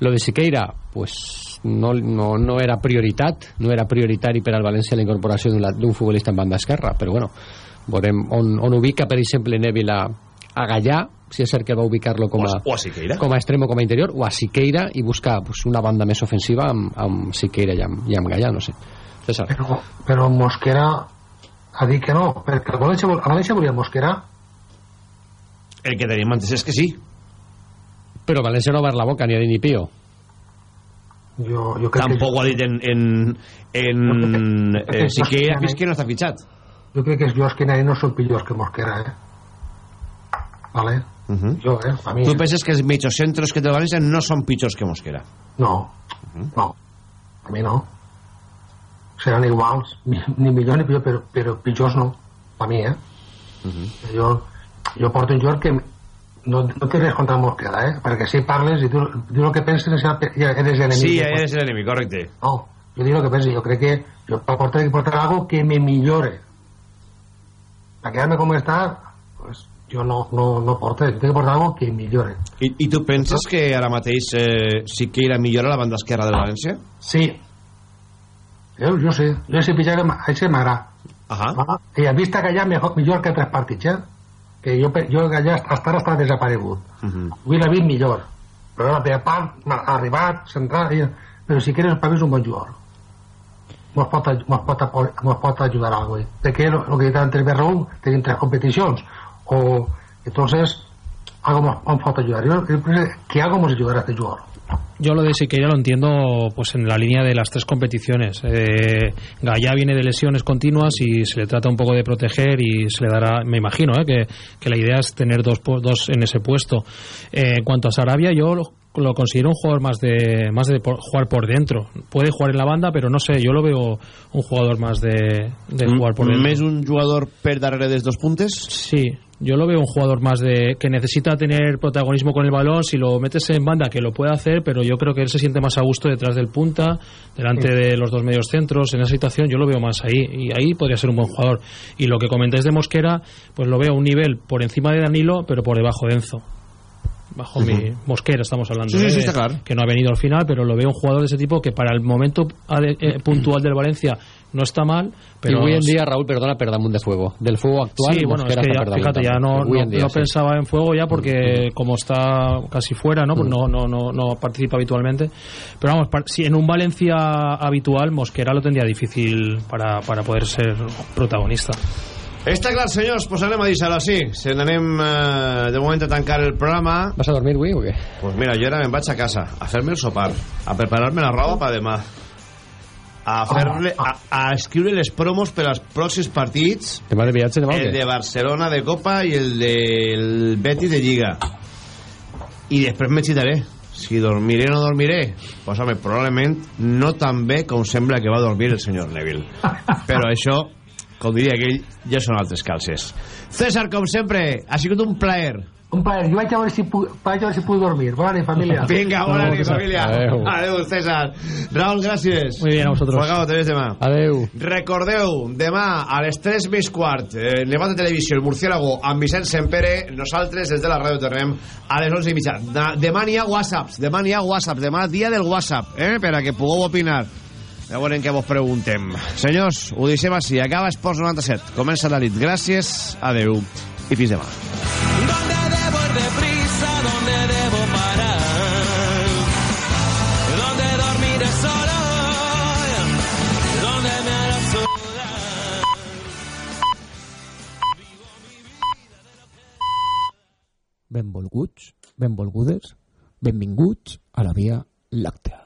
lo de Siqueira, pues no, no, no era prioritat. No era prioritari per al València la incorporació d'un futbolista en banda esquerra. Però bueno, veurem on, on ubica, per exemple, Neville a, Gallà, si és cert que va ubicar-lo com O a, o com a extremo com a interior o a Siqueira i buscar pues, una banda més ofensiva amb, amb Siqueira i amb, i amb Gallà, no sé César. Però, però Mosquera ha dit que no, perquè el València, el València volia Mosquera El que tenim entès és que sí. però València no va la boca ni a ni pío jo, jo crec Tampoc ho ha dit en, en, en crec que- eh, Siqueira, que- fins que no està fitxat. que jo crec que els jugadors que no són pitjors que Mosquera eh? Vale? Uh -huh. jo, eh? a mi Tu penses que els mitjocentros que el València no són pitjors que Mosquera? no, no a mi no seran iguals ni, millor ni pitjor però, però pitjors no a mi eh jo, jo porto un jugador que no, no té res contra Mosquera eh? perquè si parles i tu, dius el que penses ja, ja eres enemic Sí, de- eres l'enemic, correcte. No, yo digo lo que pienso. Yo creo que yo para aportar que portar algo que me millore. Para quedarme como está, pues yo no, no, no porté. Yo tengo que portar algo que millore. I, i tu penses que ara mateix eh, Siqueira millora la banda esquerra del València? Sí. Yo, yo sé. Yo sé pillar a ese m'agrada. Ajá. Ah, I a vista que allà mejor, millor que altres partits, eh? Que jo, jo allà hasta ara està desaparegut. Uh -huh. Avui l'ha vist millor. Però la primera part ha arribat, centrat, i... però si quieres para mí és un bon jugador. Mos pot, mos pot, mos pot eh. De que lo, lo que dice antes Berrón, tenim tres competicions. O, entonces, algo mos, mos pot ayudar. Yo, yo que algo mos ayudará a este jugador. Yo lo de Siqueira lo entiendo pues en la línea de las tres competiciones. Eh, Gallá viene de lesiones continuas y se le trata un poco de proteger y se le dará, me imagino, eh, que, que la idea es tener dos, dos en ese puesto. Eh, en cuanto a Sarabia, yo lo, considero un jugador más de más de por- jugar por dentro. Puede jugar en la banda, pero no sé, yo lo veo un jugador más de, de jugar por dentro. Més un jugador per darrere dels dos puntes? Sí, yo lo veo un jugador más de que necesita tener protagonismo con el balón. Si lo metes en banda, que lo puede hacer, pero yo creo que él se siente más a gusto detrás del punta, delante de los dos medios centros. En esa situación yo lo veo más ahí y ahí podría ser un buen jugador. Y lo que comentáis de Mosquera, pues lo veo a un nivel por encima de Danilo, pero por debajo de Enzo. Bajo mi Mosquera estamos hablando. Sí, sí, ¿eh? sí, De- está claro. Que no ha venido al final, pero lo veo un jugador de ese tipo que para el momento eh, puntual del Valencia no está mal, pero pero hoy en día Raúl perdona per damunt de fuego del fuego actual Sí, bueno, es que ya, fíjate, ya no, no, dia, no sí. pensaba en fuego ya porque como está casi fuera, ¿no? Pues no, no, no, no participa habitualmente. Pero vamos, par- si en un Valencia habitual, Mosquera lo tendría difícil para, para poder ser protagonista. Està clar, senyors, pues anem a dir-se-lo així. Se n'anem eh, de moment a tancar el programa. ¿Vas a dormir, güey, o qué? Pues mira, jo ara me'n vaig a casa a fer-me el sopar, a preparar-me la roba per demà, a, fer-le, a, a escriure les promos per als pròxims partits, Demà de viatge, demà el què? de Barcelona de Copa i el del Betis de Lliga. I després me xitaré. Si dormiré o no dormiré, pues home, probablement no tan bé com sembla que va dormir el senyor Neville. Però això, com diria aquell, ja són altres calces. César, com sempre, ha sigut un plaer. Un plaer. Jo vaig a veure si puc, vaig a veure si puc dormir. Bona nit, família. Vinga, bona nit, família. Adeu. Adeu, César. Raúl, gràcies. Muy bien, a vosotros. Fuegao, te ves demà. Adeu. Recordeu, demà a les 3 més quart, eh, Nevat de Televisió, el Murciélago, amb Vicent Sempere, nosaltres des de la ràdio tornem a les 11 i mitja. Demà n'hi ha whatsapps, demà n'hi ha whatsapps, demà dia del whatsapp, eh, per a que pugueu opinar. Ja veurem què vos preguntem. Senyors, ho deixem així. Acaba Esports 97. Comença la nit. Gràcies, adeu i fins demà. ¿Dónde debo debo parar? ¿Dónde dormiré me benvolguts, benvolgudes, benvinguts a la Via Làctea.